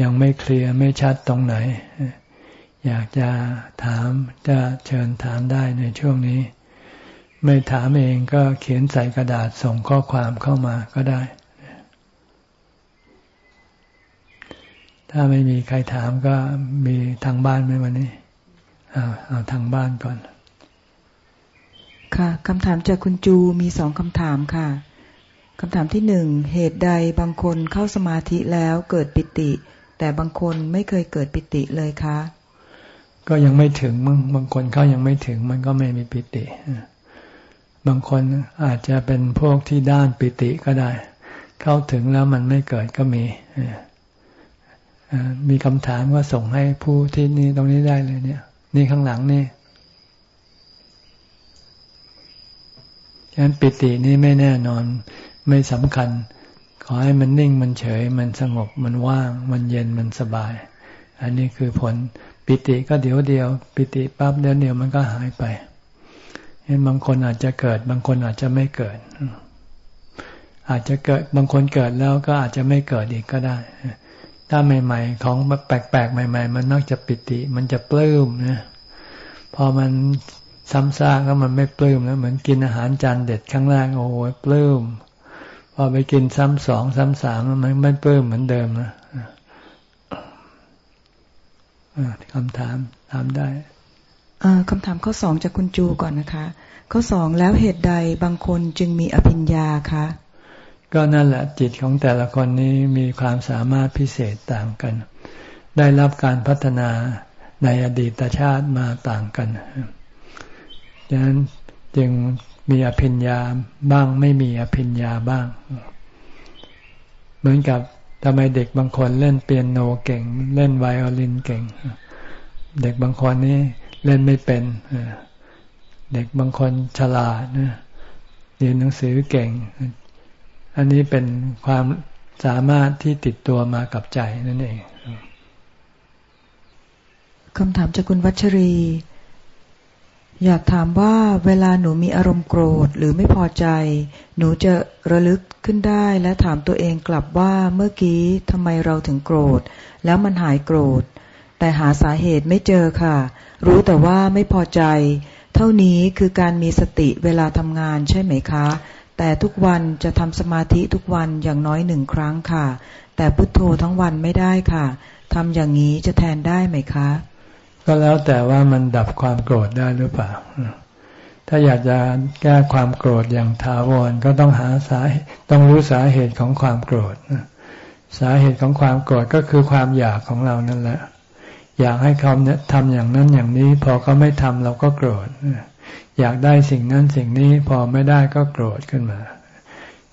A: ยังไม่เคลียร์ไม่ชัดตรงไหน อยากจะถามจะเชิญถามได้ในช่วงนี้ ไม่ถามเองก็เขียนใส่กระดาษส่งข้อความเข้ามาก็ได้ ถ้าไม่มีใครถามก็มีทางบ้านไหมวันนี้เอาเอาทางบ้านก่อน
B: ค่ะคำถามจากคุณจูมีสองคำถามค่ะคำถามที่หนึ่งเหตุใดบางคนเข้าสมาธิแล้วเกิดปิติ แต่บางคนไม่เคยเกิดปิติเลยคะ
A: ก็ยังไม่ถึงบางคนเขายังไม่ถึงมันก็ไม่มีปิติบางคนอาจจะเป็นพวกที่ด้านปิติก็ได้ เข้าถึงแล้วมันไม่เกิดก็มีมีคำถามก็ส่งให้ผู้ที่นี่ตรงนี้ได้เลยเนี่ย นี่ข้างหลังนี่ ฉะนั้นปิตินี้ไม่แน่นอนไม่สำคัญ ขอให้มันนิ่งมันเฉย มันสงบมันว่าง มันเย็นมันสบาย อันนี้คือผลปิติก็เดี๋ยวเดียว ปิติปั๊บเดี๋ยวเดียวมันก็หายไปเห็นบางคนอาจจะเกิด บางคนอาจจะไม่เกิด อาจจะเกิดบางคนเกิดแล้วก็อาจจะไม่เกิดอีกก็ได้ ถ้าใหม่ ๆ ของแปลกๆใหม่ ๆ มันมักจะปิติ มันจะปลื้มนะพอมัน ซ้ำซากแล้วมันไม่ปลื้มแล้วเหมือนกินอาหารจานเด็ดครั้งแรกโอ้โหปลื้มพอไปกินซ้ำสองซ้ำสามมันไม่ปลื้มเหมือนเดิมนะคำถามถามได้
B: คำถามข้อสองจากคุณจูก่อนนะคะ ข้อสองแล้วเหตุใดบางคนจึงมีอภิญญาคะ
A: ก็นั่นแหละจิตของแต่ละคนนี้มีความสามารถพิเศษต่างกัน ได้รับการพัฒนาในอดีตชาติมาต่างกัน ดังนั้นจึงมีอภิญญาบ้างไม่มีอภิญญาบ้าง เหมือนกับทำไมเด็กบางคนเล่นเปียโนเก่ง เล่นไวโอลินเก่ง เด็กบางคนนี่เล่นไม่เป็นเด็กบางคนฉลาดเรียนหนังสือเก่ง อันนี้เป็นความสามารถที่ติดตัวมากับใจนั่นเอง
B: คำถามจากคุณวัชรี อยากถามว่าเวลาหนูมีอารมณ์โกรธหรือไม่พอใจ หนูจะระลึกขึ้นได้และถามตัวเองกลับว่าเมื่อกี้ทำไมเราถึงโกรธ แล้วมันหายโกรธ แต่หาสาเหตุไม่เจอค่ะ รู้แต่ว่าไม่พอใจ เท่านี้คือการมีสติเวลาทำงานใช่ไหมคะ แต่ทุกวันจะทำสมาธิทุกวันอย่างน้อยหนึ่งครั้งค่ะ แต่พุทโธทั้งวันไม่ได้ค่ะทำอย่างนี้จะแทนได้ไหมคะ
A: ก็แล้วแต่ว่ามันดับความโกรธได้หรือเปล่า ถ้าอยากจะแก้ความโกรธอย่างทาวรก็ต้องหาสาต้องรู้สาเหตุของความโกรธ สาเหตุของความโกรธก็คือความอยากของเรานั่นแหละ อยากให้เขาทำอย่างนั้นอย่างนี้ พอเขาไม่ทำเราก็โกรธ อยากได้สิ่งนั้นสิ่งนี้พอไม่ได้ก็โกรธขึ้นมา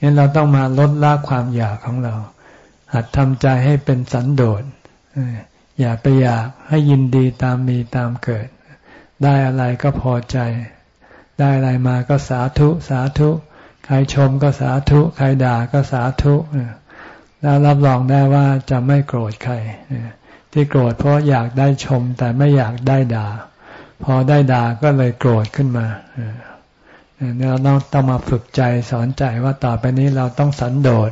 A: งั้นเราต้องมาลดละความอยากของเรา หัดทำใจให้เป็นสันโดษ อย่าไปอยากให้ยินดีตามมีตามเกิด ได้อะไรก็พอใจ ได้อะไรมาก็สาธุสาธุ ใครชมก็สาธุ ใครด่าก็สาธุแล้วรับรองได้ว่าจะไม่โกรธใครที่โกรธเพราะอยากได้ชมแต่ไม่อยากได้ด่า พอได้ด่าก็เลยโกรธขึ้นมาเราต้องต้องมาฝึกใจสอนใจว่าต่อไปนี้เราต้องสันโดษ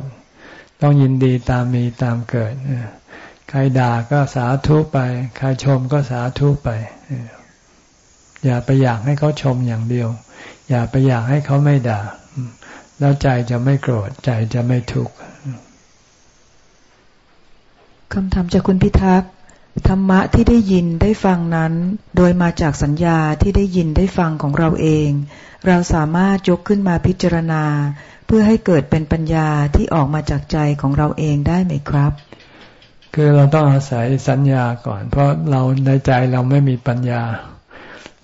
A: ต้องยินดีตามมีตามเกิด ใครด่าก็สาธุไป ใครชมก็สาธุไป อย่าไปอยากให้เขาชมอย่างเดียว อย่าไปอยากให้เขาไม่ด่า แล้วใจจะไม่โกรธ ใจจะไม่ทุกข์
B: คำถามจากคุณพิทักษ์ธรรมะที่ได้ยินได้ฟังนั้น โดยมาจากสัญญาที่ได้ยินได้ฟังของเราเอง เราสามารถยกขึ้นมาพิจารณา เพื่อให้เกิดเป็นปัญญาที่ออกมาจากใจของเราเองได้ไหมครับ
A: คือเราต้องอาศัยสัญญาก่อน เพราะเราในใจเราไม่มีปัญญา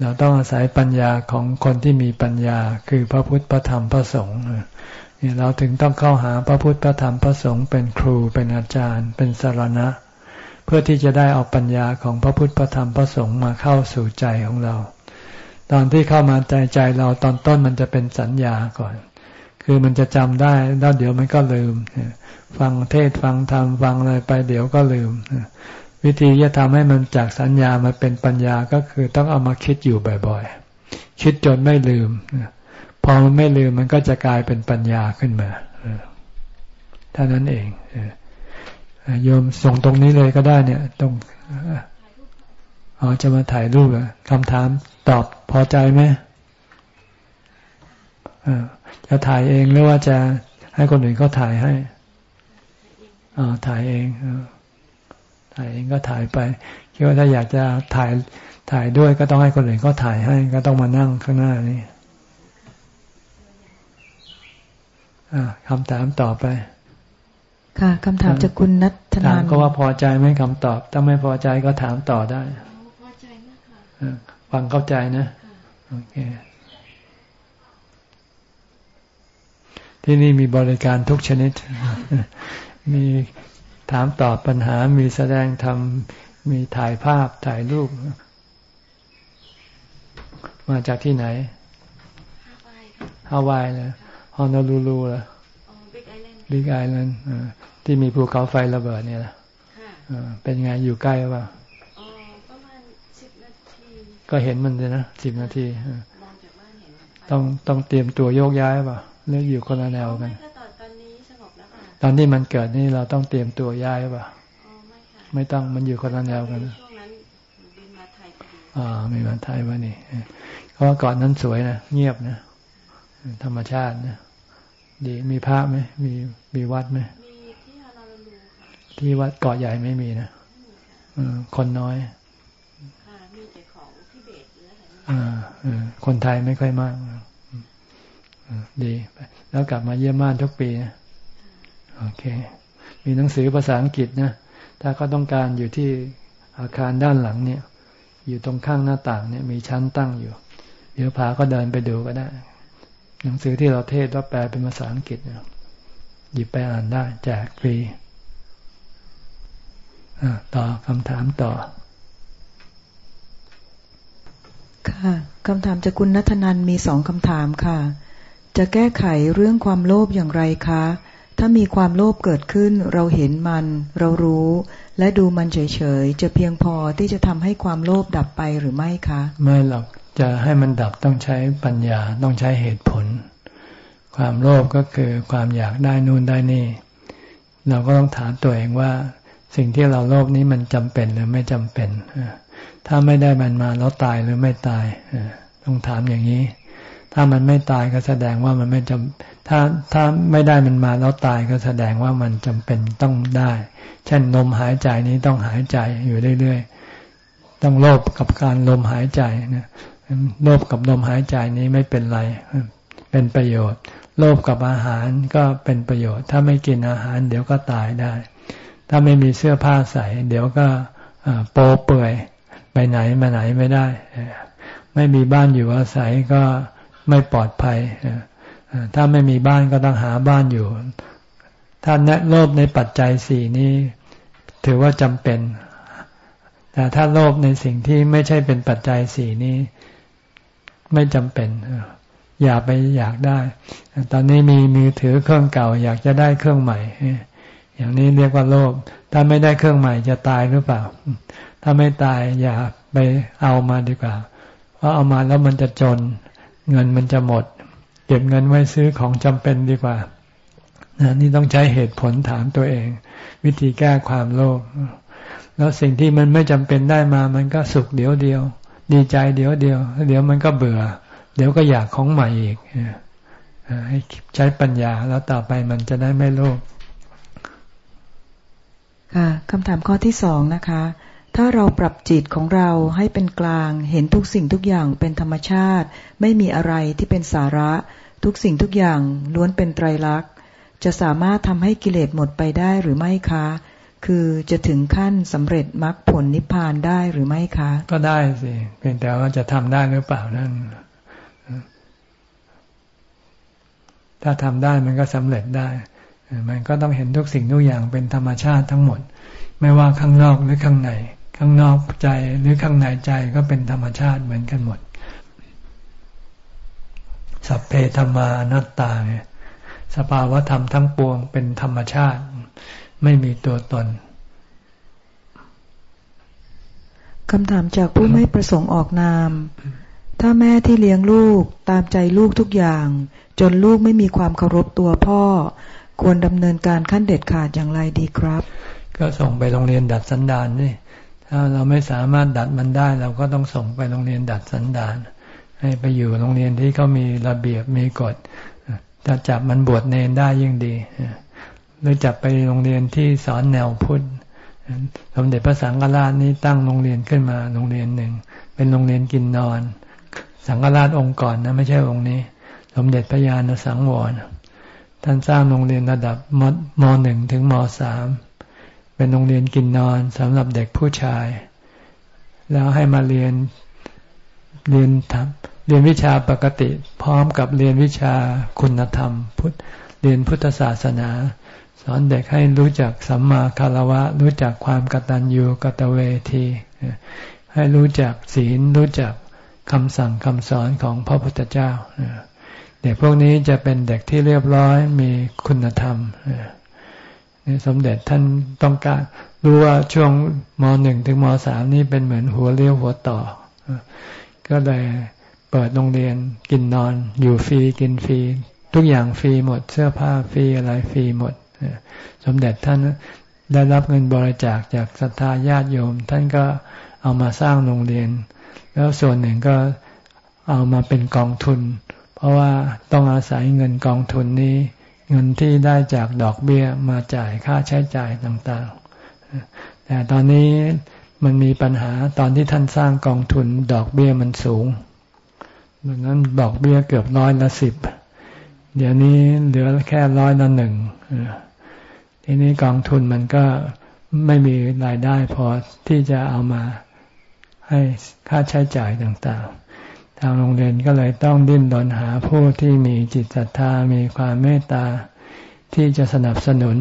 A: เราต้องอาศัยปัญญาของคนที่มีปัญญา คือพระพุทธพระธรรมพระสงฆ์เราถึงต้องเข้าหาพระพุทธพระธรรมพระสงฆ์เป็นครูเป็นอาจารย์ เป็นสารณะ เพื่อที่จะได้เอาปัญญาของพระพุทธพระธรรมพระสงฆ์มาเข้าสู่ใจของเรา ตอนที่เข้ามาใจใจเราตอนต้นมันจะเป็นสัญญาก่อน คือมันจะจำได้แล้วเดี๋ยวมันก็ลืม ฟังเทศฟังธรรมฟังอะไรไปเดี๋ยวก็ลืม วิธีจะทำให้มันจากสัญญามาเป็นปัญญาก็คือต้องเอามาคิดอยู่บ่อยๆ คิดจนไม่ลืม พอมันไม่ลืมมันก็จะกลายเป็นปัญญาขึ้นมาเท่านั้นเองโยมส่งตรงนี้เลยก็ได้เนี่ยตรงอ๋อจะมาถ่ายรูปคำถามตอบพอใจไหม จะถ่ายเองหรือว่าจะให้คนอื่นเขาถ่ายให้อ๋อถ่ายเองถ่ายเองก็ถ่ายไป คิดว่าถ้าอยากจะถ่ายถ่ายด้วยก็ต้องให้คนอื่นเขาถ่ายให้ ก็ต้องมานั่งข้างหน้านี่คำถามต่อไป
B: ค่ะคำถามจากคุณนัท
A: นานถามก็ว่าพอใจไหมคำตอบ ถ้าไม่พอใจก็ถามต่อได้ พอใจมากค่ะฟังเข้าใจนะ โอเค ที่นี่มีบริการทุกชนิด มีถามตอบปัญหา มีแสดงธรรม มีถ่ายภาพ ถ่ายรูป มาจากที่ไหน ฮาวายเลยฮอนอลูลูเหรอบิ๊กไอแลนด์ที่มีภูเขาไฟระเบิดเนี่ยละเป็นไงอยู่ใกล้ป่ะประมาณสิบนาทีก็เห็นมันเลยนะสิบนาที ต้องต้องเตรียมตัวโยกย้ายป่ะ เลือกอยู่คนละแนวกันตอนนี้มันเกิดนี่เราต้องเตรียมตัวย้ายป่ะไม่ต้องมันอยู่คนละแนวกันอ่ามีมาไทยวะนี่เพราะว่าก่อนนั้นสวยนะเงียบนะธรรมชาตินะดีมีพระไหมมีมีวัดไหมมีที่ฮานาลูค่ะที่วัดเกาะใหญ่ไม่มีนะคนน้อยมีแต่ของทิเบตอ่าคนไทยไม่ค่อยมาก ดี แล้วกลับมาเยี่ยมบ้านทุกปีนะโอเค มีหนังสือภาษาอังกฤษนะ ถ้าเขาต้องการอยู่ที่อาคารด้านหลังเนี่ย อยู่ตรงข้างหน้าต่างเนี่ย มีชั้นตั้งอยู่ เดี๋ยวพาก็เดินไปดูก็ได้ หนังสือที่เราเทศว่าแปลเป็นภาษาอังกฤษหยิบไปอ่านได้แจกฟรีต่อคำถามต่อ
B: ค่ะคำถามจากคุณนัทนันมีสองคำถามค่ะ จะแก้ไขเรื่องความโลภอย่างไรคะ ถ้ามีความโลภเกิดขึ้น เราเห็นมัน เรารู้ และดูมันเฉยๆ จะเพียงพอที่จะทำให้ความโลภดับไปหรือไม่คะ
A: ไม่หรอก จะให้มันดับต้องใช้ปัญญา ต้องใช้เหตุผล ความโลภก็คือความอยากได้นู่นได้นี่ เราก็ต้องถามตัวเองว่า สิ่งที่เราโลภนี้มันจำเป็นหรือไม่จำเป็น ถ้าไม่ได้มันมาแล้วตายหรือไม่ตาย ต้องถามอย่างนี้ ถ้ามันไม่ตายก็แสดงว่ามันไม่จำถ้าถ้าไม่ได้มันมาแล้วตายก็แสดงว่ามันจำเป็นต้องได้ เช่นลมหายใจนี้ต้องหายใจอยู่เรื่อยๆต้องโลภกับการลมหายใจนะโลภกับลมหายใจนี้ไม่เป็นไร เป็นประโยชน์ โลภกับอาหารก็เป็นประโยชน์ ถ้าไม่กินอาหาร เดี๋ยวก็ตายได้ ถ้าไม่มีเสื้อผ้าใส่ เดี๋ยวก็โปเปื่อยไปไหนมาไหนไม่ได้ ไม่มีบ้านอยู่อาศัยก็ ไม่ปลอดภัยถ้าไม่มีบ้านก็ต้องหาบ้านอยู่ ถ้าโลภในปัจจัยสี่นี้ ถือว่าจำเป็น แต่ถ้าโลภในสิ่งที่ไม่ใช่เป็นปัจจัยสี่นี้ ไม่จำเป็นอย่าไปอยากได้ ตอนนี้มีมือถือเครื่องเก่า อยากจะได้เครื่องใหม่ อย่างนี้เรียกว่าโลภ ถ้าไม่ได้เครื่องใหม่จะตายหรือเปล่า ถ้าไม่ตายอย่าไปเอามาดีกว่า เพราะเอามาแล้วมันจะจน เงินมันจะหมด เก็บเงินไว้ซื้อของจำเป็นดีกว่านี่ต้องใช้เหตุผลถามตัวเอง วิธีแก้ความโลภแล้วสิ่งที่มันไม่จำเป็นได้มามันก็สุขเดียวเดียว ดีใจเดียวเดียว เดี๋ยวมันก็เบื่อ เดี๋ยวก็อยากของใหม่อีกให้ใช้ปัญญาแล้วต่อไปมันจะได้ไม่โลภ
B: ค่ะคำถามข้อที่สองนะคะ ถ้าเราปรับจิตของเราให้เป็นกลาง เห็นทุกสิ่งทุกอย่างเป็นธรรมชาติ ไม่มีอะไรที่เป็นสาระ ทุกสิ่งทุกอย่างล้วนเป็นไตรลักษณ์ จะสามารถทำให้กิเลสหมดไปได้หรือไม่คะ คือจะถึงขั้นสำเร็จมรรคผลนิพพานได้หรือไม่คะ
A: ก็ได้สิเพียงแต่ว่าจะทำได้หรือเปล่านั่นถ้าทำได้มันก็สำเร็จได้ มันก็ต้องเห็นทุกสิ่งทุกอย่างเป็นธรรมชาติทั้งหมด ไม่ว่าข้างนอกหรือข้างใน ข้างนอกใจหรือข้างในใจก็เป็นธรรมชาติเหมือนกันหมด สัพเพธรรมานัตตาเนี่ยสภาวะธรรมทั้งปวงเป็นธรรมชาติ ไม่มีตัวตน
B: คำถามจากผู้ไม่ประสงค์ออกนาม ถ้าแม่ที่เลี้ยงลูกตามใจลูกทุกอย่าง จนลูกไม่มีความเคารพตัวพ่อ ควรดำเนินการขั้นเด็ดขาดอย่างไรดีครับ
A: ก็ส่งไปโรงเรียนดัดสันดานนี่ ถ้าเราไม่สามารถดัดมันได้ เราก็ต้องส่งไปโรงเรียนดัดสันดาน ให้ไปอยู่โรงเรียนที่เขามีระเบียบมีกฎถ้าจับมันบวชเนนได้ยิ่งดีหรือจับไปโรงเรียนที่สอนแนวพุทธสมเด็จพระสังฆราชนี้ตั้งโรงเรียนขึ้นมาโรงเรียนหนึ่ง เป็นโรงเรียนกินนอน สังฆราชองค์ก่อนนะไม่ใช่องค์นี้ สมเด็จพระญาณสังวรท่านสร้างโรงเรียนระดับมมหนึ่งถึงมสาม เป็นโรงเรียนกินนอนสำหรับเด็กผู้ชาย แล้วให้มาเรียนเรียนทำเรียนวิชาปกติ พร้อมกับเรียนวิชาคุณธรรม พุทธเรียนพุทธศาสนา สอนเด็กให้รู้จักสัมมาคารวะ รู้จักความกตัญญูกตเวที ให้รู้จักศีลรู้จักคำสั่งคำสอนของพระพุทธเจ้า เด็กพวกนี้จะเป็นเด็กที่เรียบร้อยมีคุณธรรมนี่ สมเด็จท่านต้องการรู้ว่าช่วงมหนึ่งถึงมสามนี่เป็นเหมือนหัวเลี้ยวหัวต่อ ก็เลยเปิดโรงเรียนกินนอน อยู่ฟรีกินฟรี ทุกอย่างฟรีหมดเสื้อผ้าฟรีอะไรฟรีหมด สมเด็จท่านได้รับเงินบริจาคจากศรัทธาญาติโยม ท่านก็เอามาสร้างโรงเรียน แล้วส่วนหนึ่งก็เอามาเป็นกองทุน เพราะว่าต้องอาศัยเงินกองทุนนี้ เงินที่ได้จากดอกเบี้ยมาจ่ายค่าใช้จ่ายต่างๆ แต่ตอนนี้มันมีปัญหาตอนที่ท่านสร้างกองทุนดอกเบี้ยมันสูงดังนั้นดอกเบี้ยเกือบร้อยละสิบ เดี๋ยวนี้เหลือแค่ร้อยละหนึ่งทีนี้กองทุนมันก็ไม่มีรายได้พอที่จะเอามาให้ค่าใช้จ่ายต่างๆ ทางโรงเรียนก็เลยต้องดิ้นรนหาผู้ที่มีจิตศรัทธามีความเมตตาที่จะสนับสนุน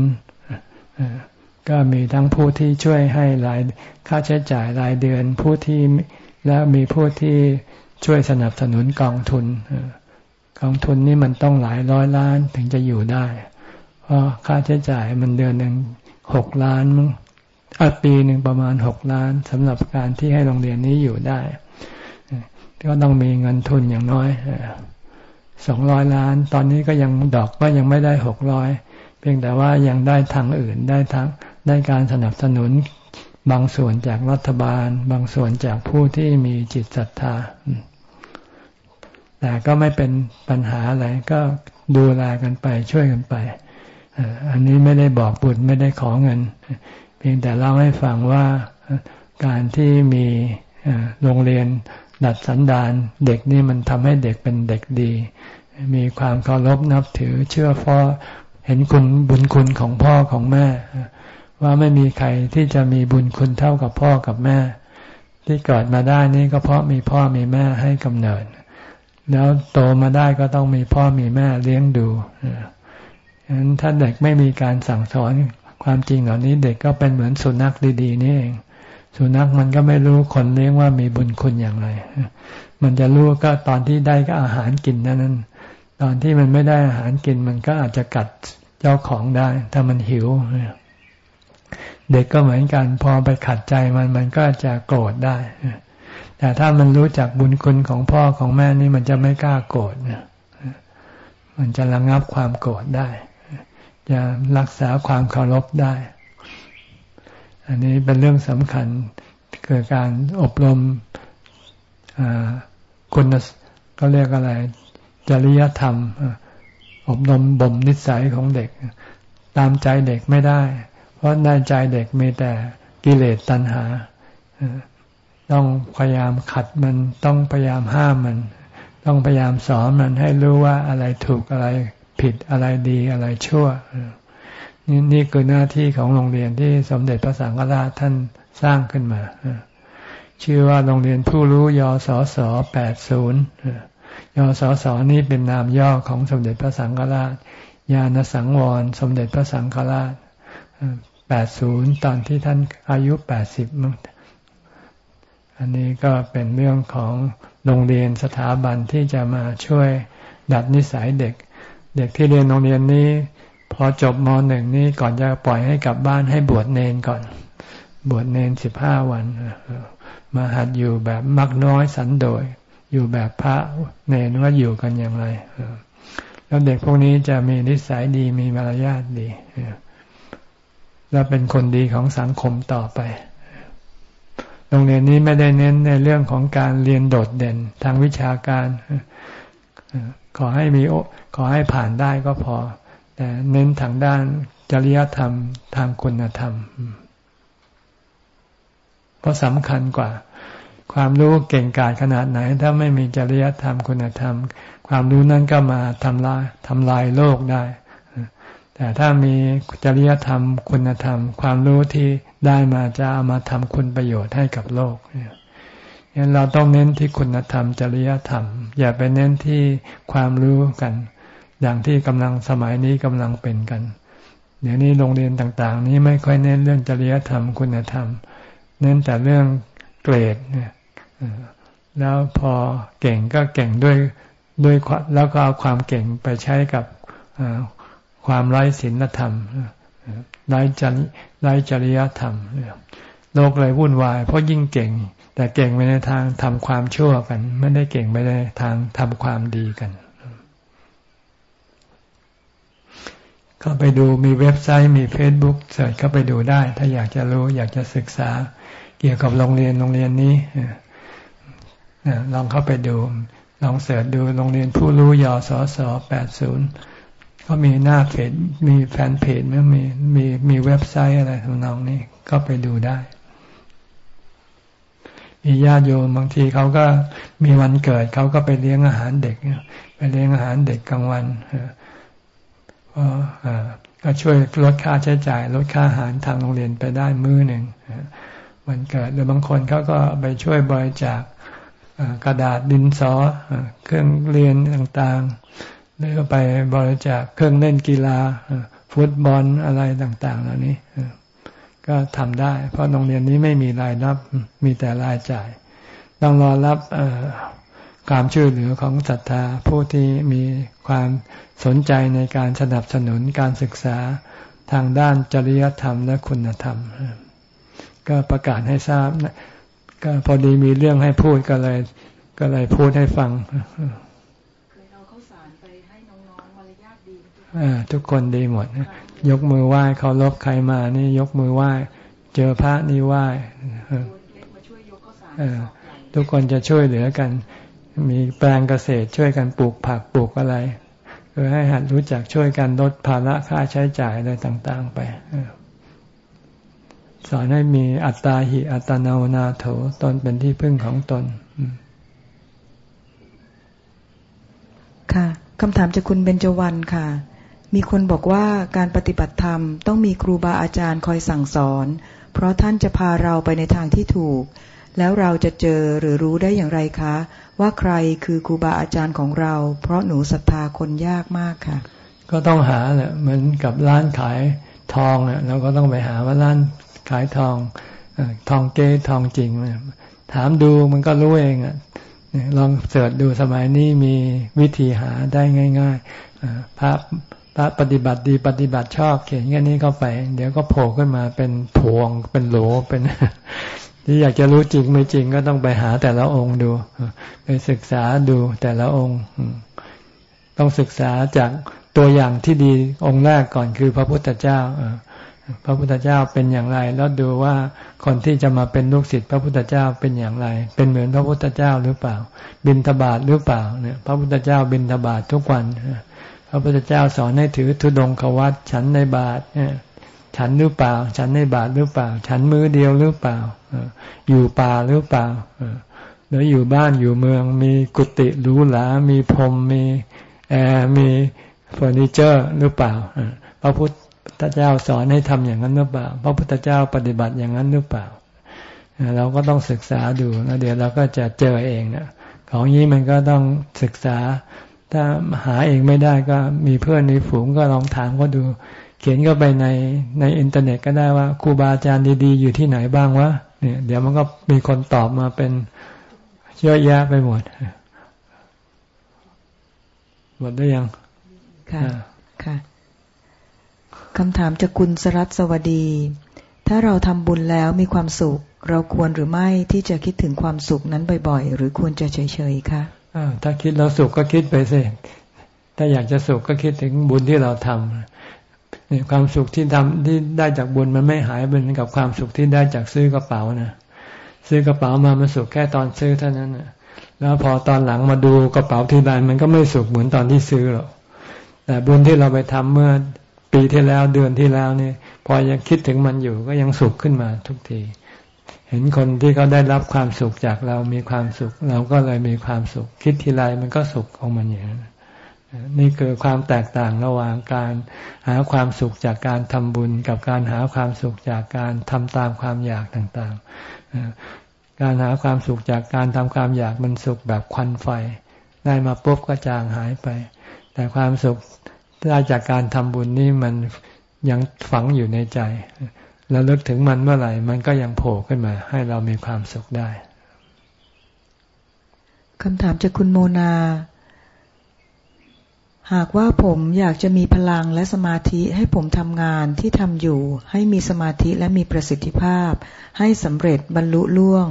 A: ก็มีทั้งผู้ที่ช่วยให้รายค่าใช้จ่ายรายเดือนผู้ที่แล้วมีผู้ที่ช่วยสนับสนุนกองทุนกองทุนนี่มันต้องหลายร้อยล้านถึงจะอยู่ได้ เพราะค่าใช้จ่ายมันเดือนหนึ่งหกล้านมั้งปีหนึ่งประมาณหกล้านสำหรับการที่ให้โรงเรียนนี้อยู่ได้ ก็ต้องมีเงินทุนอย่างน้อยสองร้อยล้าน ตอนนี้ก็ยังดอกก็ยังไม่ได้หกร้อยเพียงแต่ว่ายังได้ทางอื่นได้ทั้งได้การสนับสนุนบางส่วนจากรัฐบาล บางส่วนจากผู้ที่มีจิตศรัทธา แต่ก็ไม่เป็นปัญหาอะไรก็ดูแลกันไปช่วยกันไป อันนี้ไม่ได้บอกบุญไม่ได้ขอเงิน เพียงแต่เล่าให้ฟังว่าการที่มีโรงเรียน ดัดสันดานเด็กนี่มันทำให้เด็กเป็นเด็กดี มีความเคารพนับถือเชื่อพ่อเห็นคุณบุญคุณของพ่อของแม่ ว่าไม่มีใครที่จะมีบุญคุณเท่ากับพ่อกับแม่ ที่เกิดมาได้นี่ก็เพราะมีพ่อมีแม่ให้กำเนิด แล้วโตมาได้ก็ต้องมีพ่อมีแม่เลี้ยงดูฉะนั้นถ้าเด็กไม่มีการสั่งสอนความจริงเหล่านี้เด็กก็เป็นเหมือนสุนัขดีๆนี่เอง สุนัขมันก็ไม่รู้คนเลี้ยงว่ามีบุญคุณอย่างไร มันจะรู้ก็ตอนที่ได้ก็อาหารกินนั้น ตอนที่มันไม่ได้อาหารกินมันก็อาจจะกัดเจ้าของได้ ถ้ามันหิว เด็กก็เหมือนกัน พอไปขัดใจมันมันก็จะโกรธได้ แต่ถ้ามันรู้จักบุญคุณของพ่อของแม่นี่มันจะไม่กล้าโกรธมันจะระงับความโกรธได้ จะรักษาความเคารพได้ อันนี้เป็นเรื่องสำคัญเกิดการอบรมคุณก็เรียกอะไร จริยธรรม อบรมบ่มนิสัยของเด็ก ตามใจเด็กไม่ได้ เพราะในใจเด็กมีแต่กิเลสตัณหา ต้องพยายามขัดมันต้องพยายามห้ามมัน ต้องพยายามสอนมันให้รู้ว่าอะไรถูกอะไรผิดอะไรดีอะไรชั่ว นี่นี่คือหน้าที่ของโรงเรียนที่สมเด็จพระสังฆราชท่านสร้างขึ้นมา ชื่อว่าโรงเรียนผู้รู้ยศสแปดศูนย์ยศสนี้เป็นนามย่อของสมเด็จพระสังฆราช ญาณสังวร สมเด็จพระสังฆราชแปดศูนย์ตอนที่ท่านอายุแปดสิบอันนี้ก็เป็นเรื่องของโรงเรียนสถาบันที่จะมาช่วยดัดนิสัยเด็ก เด็กที่เรียนโรงเรียนนี้ พอจบมหนึ่งนี้ก่อนจะปล่อยให้กลับบ้านให้บวชเนนก่อน บวชเนนสิบห้าวัน มาหัดอยู่แบบมักน้อยสันโดษอยู่แบบพระเนนว่าอยู่กันอย่างไรแล้วเด็กพวกนี้จะมีนิสัยดีมีมารยาทดีแล้วเป็นคนดีของสังคมต่อไป โรงเรียนนี้ไม่ได้เน้นในเรื่องของการเรียนโดดเด่นทางวิชาการ ขอให้มีขอให้ผ่านได้ก็พอ แต่เน้นทางด้านจริยธรรมทางคุณธรรม เพราะสำคัญกว่า ความรู้เก่งกาจขนาดไหน ถ้าไม่มีจริยธรรมคุณธรรม ความรู้นั้นก็มาทำลายทำลายโลกได้ แต่ถ้ามีจริยธรรมคุณธรรม ความรู้ที่ได้มาจะเอามาทำคุณประโยชน์ให้กับโลกเนี่ยเราต้องเน้นที่คุณธรรมจริยธรรม อย่าไปเน้นที่ความรู้กัน อย่างที่กำลังสมัยนี้กำลังเป็นกัน เดี๋ยวนี้โรงเรียนต่าง ๆ นี้ไม่ค่อยเน้นเรื่องจริยธรรมคุณธรรม เน้นแต่เรื่องเกรดเนี่ยแล้วพอเก่งก็เก่งด้วยด้วยแล้วก็เอาความเก่งไปใช้กับความไร้ศีลธรรมไร้จริไร้จริยธรรมโลกเลยวุ่นวาย เพราะยิ่งเก่ง แต่เก่งไปในทางทำความชั่วกัน ไม่ได้เก่งไปในทางทำความดีกัน เข้าไปดูมีเว็บไซต์มีเฟซบุ๊กเสิร์ชเข้าไปดูได้ ถ้าอยากจะรู้อยากจะศึกษาเกี่ยวกับโรงเรียนโรงเรียนนี้ลองเข้าไปดู ลองเสิร์ชดูโรงเรียนผู้รู้ยศสแปดศูนย์ก็มีหน้าเพจมีแฟนเพจไม่มีมีมีเว็บไซต์อะไรทำนองนี้ก็ไปดูได้ มีญาติโยมบางทีเขาก็มีวันเกิดเขาก็ไปเลี้ยงอาหารเด็กไปเลี้ยงอาหารเด็กกลางวัน ก็ช่วยลดค่าใช้จ่าย ลดค่าอาหารทางโรงเรียนไปได้มื้อหนึ่งวันเกิดหรือบางคนเขาก็ไปช่วยบริจาคกระดาษดินสอเครื่องเรียนต่างๆหรือไปบริจาคเครื่องเล่นกีฬาฟุตบอลอะไรต่าง ๆ เหล่านี้ก็ทำได้ เพราะโรงเรียนนี้ไม่มีรายรับมีแต่รายจ่าย ต้องรอรับ ความช่วยเหลือของศรัทธาผู้ที่มีความสนใจในการสนับสนุนการศึกษาทางด้านจริยธรรมและคุณธรรม ก็ประกาศให้ทราบก็พอดีมีเรื่องให้พูดก็เลย ก็เลยพูดให้ฟังทุกคนดีหมด ยกมือไหว้เคารพใครมานี่ยกมือไหว้ เจอพระนี่ไหว้ทุกคนจะช่วยเหลือกัน มีแปลงเกษตรช่วยกันปลูกผักปลูกอะไรเพื่อให้หัดรู้จักช่วยกันลดภาระค่าใช้จ่ายอะไรต่าง ๆ ไปสอนให้มีอัตตาหิอัตโนนาโถตนเป็นที่พึ่งของตน
B: ค่ะคำถามจากคุณเบญจวรรณค่ะ มีคนบอกว่าการปฏิบัติธรรมต้องมีครูบาอาจารย์คอยสั่งสอน เพราะท่านจะพาเราไปในทางที่ถูก แล้วเราจะเจอหรือรู้ได้อย่างไรคะ ว่าใครคือครูบาอาจารย์ของเรา เพราะหนูศรัทธาคนยากมากค่ะ
A: ก็ต้องหาแหละเหมือนกับร้านขายทองเนี่ยเราก็ต้องไปหาว่าร้านขายทองทองเก๊ทองจริง ถามดูมันก็รู้เองอะลองเสิร์ชดูสมัยนี้มีวิธีหาได้ง่ายๆพระพระปฏิบัติดีปฏิบัติชอบเขียนแค่นี้เข้าไป เดี๋ยวก็โผล่ขึ้นมาเป็นพวงเป็นโหลเป็น ที่อยากจะรู้จริงไม่จริงก็ต้องไปหาแต่ละองค์ดู ไปศึกษาดูแต่ละองค์ ต้องศึกษาจากตัวอย่างที่ดีองค์แรกก่อนคือพระพุทธเจ้าพระพุทธเจ้าเป็นอย่างไร แล้วดูว่าคนที่จะมาเป็นลูกศิษย์พระพุทธเจ้าเป็นอย่างไร เป็นเหมือนพระพุทธเจ้าหรือเปล่า บิณฑบาตหรือเปล่าเนี่ย พระพุทธเจ้าบิณฑบาตทุกวันพระพุทธเจ้าสอนให้ถือธุดงควัตรฉันในบาตรเนี่ย ฉันหรือเปล่า ฉันในบาตรหรือเปล่า ฉันมื้อเดียวหรือเปล่าอยู่ป่าหรือเปล่าหรืออยู่บ้านอยู่เมือง มีกุฏิหรูหรา มีพรมมีแอร์มีเฟอร์นิเจอร์หรือเปล่าพระพุทธเจ้าสอนให้ทำอย่างนั้นหรือเปล่า พระพุทธเจ้าปฏิบัติอย่างนั้นหรือเปล่า เราก็ต้องศึกษาดูแล้วเดี๋ยวเราก็จะเจอเองนะของนี้มันก็ต้องศึกษา ถ้าหาเองไม่ได้ก็มีเพื่อนในฝูงก็ลองถามก็ดู เขียนก็ไปในในอินเทอร์เน็ตก็ได้ว่าครูบาอาจารย์ดีๆ อยู่ที่ไหนบ้างวะเนี่ยเดี๋ยวมันก็มีคนตอบมาเป็นเยอะแยะไปหมดหมดได้ยัง
B: ค่ะ ค่ะคำถามจากคุณสรัตสวัสดี ถ้าเราทำบุญแล้วมีความสุข เราควรหรือไม่ที่จะคิดถึงความสุขนั้นบ่อยๆ หรือควรจะเฉยๆคะ
A: ถ้าคิดแล้วสุขก็คิดไปสิถ้าอยากจะสุขก็คิดถึงบุญที่เราทำ นี่ความสุขที่ทำที่ได้จากบุญมันไม่หายเป็นกับความสุขที่ได้จากซื้อกระเป๋านะซื้อกระเป๋ามามันสุขแค่ตอนซื้อเท่านั้นนะแล้วพอตอนหลังมาดูกระเป๋าที่ใดมันก็ไม่สุขเหมือนตอนที่ซื้อหรอกแต่บุญที่เราไปทำเมื่อปีที่แล้วเดือนที่แล้วนี่พอยังคิดถึงมันอยู่ก็ยังสุขขึ้นมาทุกที เห็นคนที่เขาได้รับความสุขจากเรามีความสุข เราก็เลยมีความสุข คิดทีไรมันก็สุขของมันอย่างนี้น นี่คือความแตกต่างระหว่างการหาความสุขจากการทำบุญ กับการหาความสุขจากการทำตามความอยากต่างๆ การหาความสุขจากการทำความอยากมันสุขแบบควันไฟ ได้มาปุ๊บก็จางหายไป แต่ความสุขได้จากการทำบุญนี่มันยังฝังอยู่ในใจ แล้วลึกถึงมันเมื่อไหร่ มันก็ยังโผล่ขึ้นมา ให้เรามีความสุขได้
B: คำถามจากคุณโมนา หากว่าผมอยากจะมีพลังและสมาธิให้ผมทำงานที่ทำอยู่ ให้มีสมาธิและมีประสิทธิภาพ ให้สำเร็จบรรลุล่วง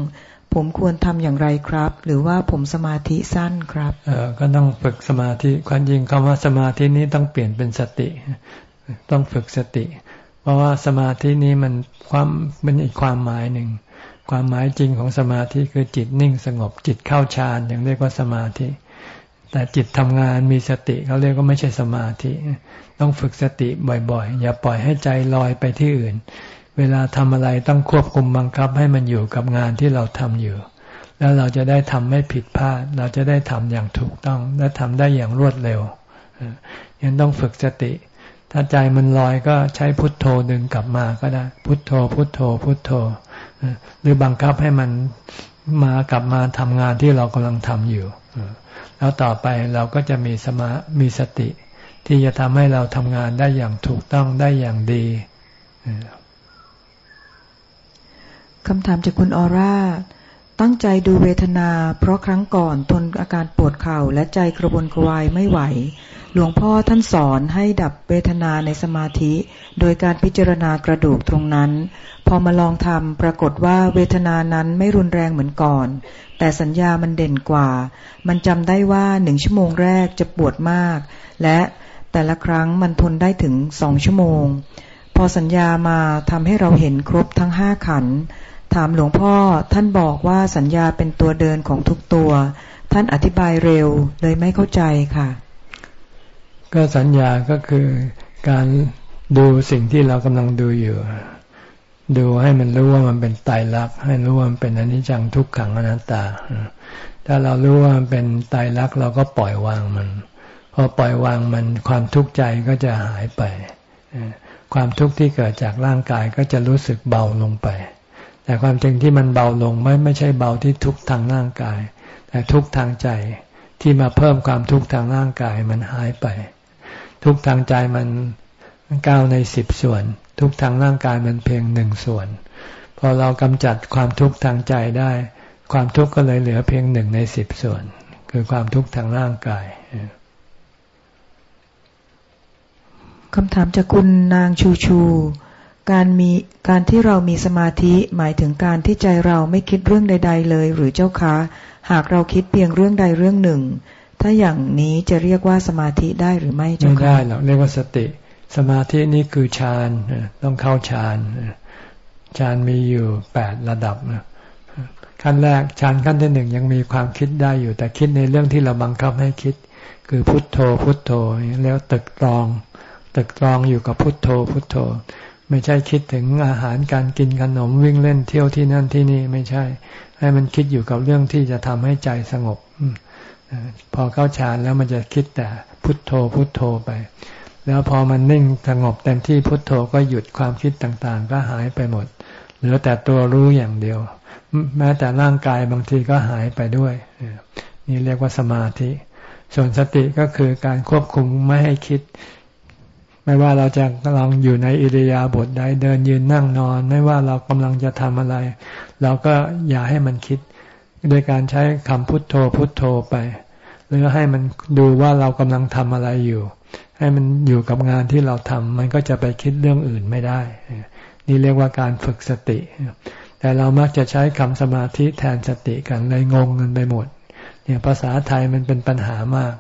B: ผมควรทำอย่างไรครับ หรือว่าผมสมาธิสั้นครับ
A: เออก็ต้องฝึกสมาธิความจริงคำว่าสมาธินี้ต้องเปลี่ยนเป็นสติ ต้องฝึกสติ เพราะว่าสมาธินี้มันความเป็นอีกความหมายหนึ่งความหมายจริงของสมาธิคือจิตนิ่งสงบจิตเข้าฌานอย่างเรียกว่าสมาธิ แต่จิตทำงานมีสติเขาเรียกว่าไม่ใช่สมาธิ ต้องฝึกสติบ่อยๆ อย่าปล่อยให้ใจลอยไปที่อื่น เวลาทำอะไรต้องควบคุมบังคับให้มันอยู่กับงานที่เราทำอยู่ แล้วเราจะได้ทำไม่ผิดพลาด เราจะได้ทำอย่างถูกต้องและทำได้อย่างรวดเร็วยังต้องฝึกสติ ถ้าใจมันลอยก็ใช้พุทโธดึงกลับมาก็ได้ พุทโธ พุทโธ พุทโธ หรือบังคับให้มันมากลับมาทำงานที่เรากำลังทำอยู่ แล้วต่อไปเราก็จะมีสมามีสติ ที่จะทำให้เราทำงานได้อย่างถูกต้องได้อย่างดี
B: คำถามจากคุณออร่า ตั้งใจดูเวทนา เพราะครั้งก่อนทนอาการปวดเข่าและใจกระวนกระวายไม่ไหว หลวงพ่อท่านสอนให้ดับเวทนาในสมาธิ โดยการพิจารณากระดูกตรงนั้น พอมาลองทำปรากฏว่าเวทนานั้นไม่รุนแรงเหมือนก่อน แต่สัญญามันเด่นกว่า มันจำได้ว่าหนึ่งชั่วโมงแรกจะปวดมาก และแต่ละครั้งมันทนได้ถึงสองชั่วโมง พอสัญญามาทำให้เราเห็นครบทั้งห้าขัน ถามหลวงพ่อท่านบอกว่าสัญญาเป็นตัวเดินของทุกตัว ท่านอธิบายเร็วเลยไม่เข้าใจค่ะ
A: ก็สัญญาก็คือการดูสิ่งที่เรากำลังดูอยู่ ดูให้มันรู้ว่ามันเป็นไตรลักษณ์ให้รู้ว่ามันเป็นอนิจจังทุกขังอนัตตา ถ้าเรารู้ว่ามันเป็นไตรลักษณ์เราก็ปล่อยวางมัน พอปล่อยวางมันความทุกข์ใจก็จะหายไป ความทุกข์ที่เกิดจากร่างกายก็จะรู้สึกเบาลงไป แต่ความจริงที่มันเบาลงไม่ไม่ใช่เบาที่ทุกทางร่างกาย แต่ทุกทางใจที่มาเพิ่มความทุกข์ทางร่างกายมันหายไป ทุกทางใจมัน เก้าในสิบส่วน ทุกทางร่างกายมันเพียงหนึ่งส่วน พอเรากำจัดความทุกข์ทางใจได้ ความทุกข์ก็เลยเหลือเพียงหนึ่งในสิบส่วน คือความทุกข์ทางร่างกาย
B: คำถามจากคุณนางชูชู การมีการที่เรามีสมาธิหมายถึงการที่ใจเราไม่คิดเรื่องใด ๆ เลย หรือเจ้าคะ หากเราคิดเพียงเรื่องใดเรื่องหนึ่ง ถ้าอย่างนี้จะเรียกว่าสมาธิได้หรือไม่เจ้าคะไม่
A: ได้หรอกเรียกว่าสติ สมาธินี่คือฌานต้องเข้าฌานฌานมีอยู่แปดระดับขั้นแรกฌานขั้นที่หนึ่งยังมีความคิดได้อยู่ แต่คิดในเรื่องที่เราบังคับให้คิด คือพุทโธพุทโธแล้วตึกตรอง ตึกตรองอยู่กับพุทโธพุทโธ ไม่ใช่คิดถึงอาหารการกินขนมวิ่งเล่นเที่ยวที่นั่นที่นี่ไม่ใช่ ให้มันคิดอยู่กับเรื่องที่จะทำให้ใจสงบพอเข้าฌานแล้วมันจะคิดแต่พุทโธพุทโธไป แล้วพอมันนิ่งสงบเต็มที่พุทโธก็หยุดความคิดต่างๆ ก็หายไปหมด เหลือแต่ตัวรู้อย่างเดียว แม้แต่ร่างกายบางทีก็หายไปด้วย นี่เรียกว่าสมาธิ ส่วนสติก็คือการควบคุมไม่ให้คิด ไม่ว่าเราจะกำลังอยู่ในอิริยาบถใดเดินยืนนั่งนอน ไม่ว่าเรากำลังจะทำอะไร เราก็อย่าให้มันคิดโดยการใช้คำพุทโธพุทโธไป หรือให้มันดูว่าเรากำลังทำอะไรอยู่ ให้มันอยู่กับงานที่เราทำมันก็จะไปคิดเรื่องอื่นไม่ได้ นี่เรียกว่าการฝึกสติ แต่เรามักจะใช้คำสมาธิแทนสติกันเลยงงกันไปหมด เนี่ยภาษาไทยมันเป็นปัญหามาก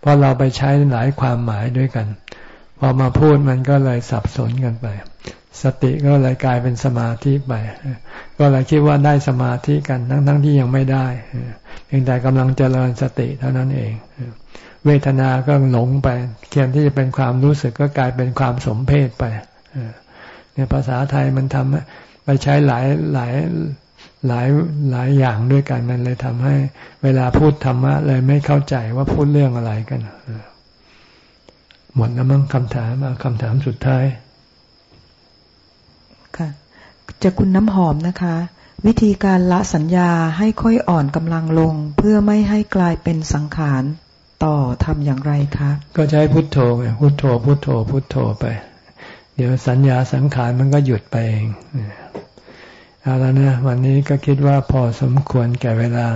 A: เพราะเราไปใช้หลายความหมายด้วยกัน พอมาพูดมันก็เลยสับสนกันไป สติก็เลยกลายเป็นสมาธิไป ก็เลยคิดว่าได้สมาธิกันทั้งๆทที่ยังไม่ได้เพียงแต่กำลังเจริญสติเท่านั้นเอง เวทนาก็หลงไปเทียนที่จะเป็นความรู้สึกก็กลายเป็นความสมเพศไปเนี่ยภาษาไทยมันทำไปใช้หลายหลายหลายหลายอย่างด้วยกันมันเลยทำให้เวลาพูดธรรมะเลยไม่เข้าใจว่าพูดเรื่องอะไรกันหมดแล้วมั้งคำถามมาคำถามสุดท้าย
B: ค่ะจะคุณน้ำหอมนะคะ วิธีการละสัญญาให้ค่อยอ่อนกำลังลง เพื่อไม่ให้กลายเป็นสังขาร ต่อทำอย่างไรคะ
A: ก็ใช้พุทโธไงพุทโธ พุทโธ พุทโธไป เดี๋ยวสัญญาสังขารมันก็หยุดไปเองเอาแล้วนะวันนี้ก็คิดว่าพอสมควรแก่เวลา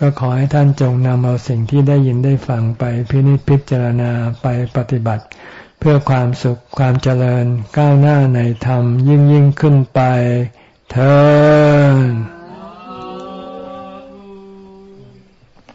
A: ก็ขอให้ท่านจงนำเอาสิ่งที่ได้ยินได้ฟังไปพินิจพิจารณาไปปฏิบัติ เพื่อความสุขความเจริญก้าวหน้าในธรรมยิ่งยิ่งขึ้นไปเธอ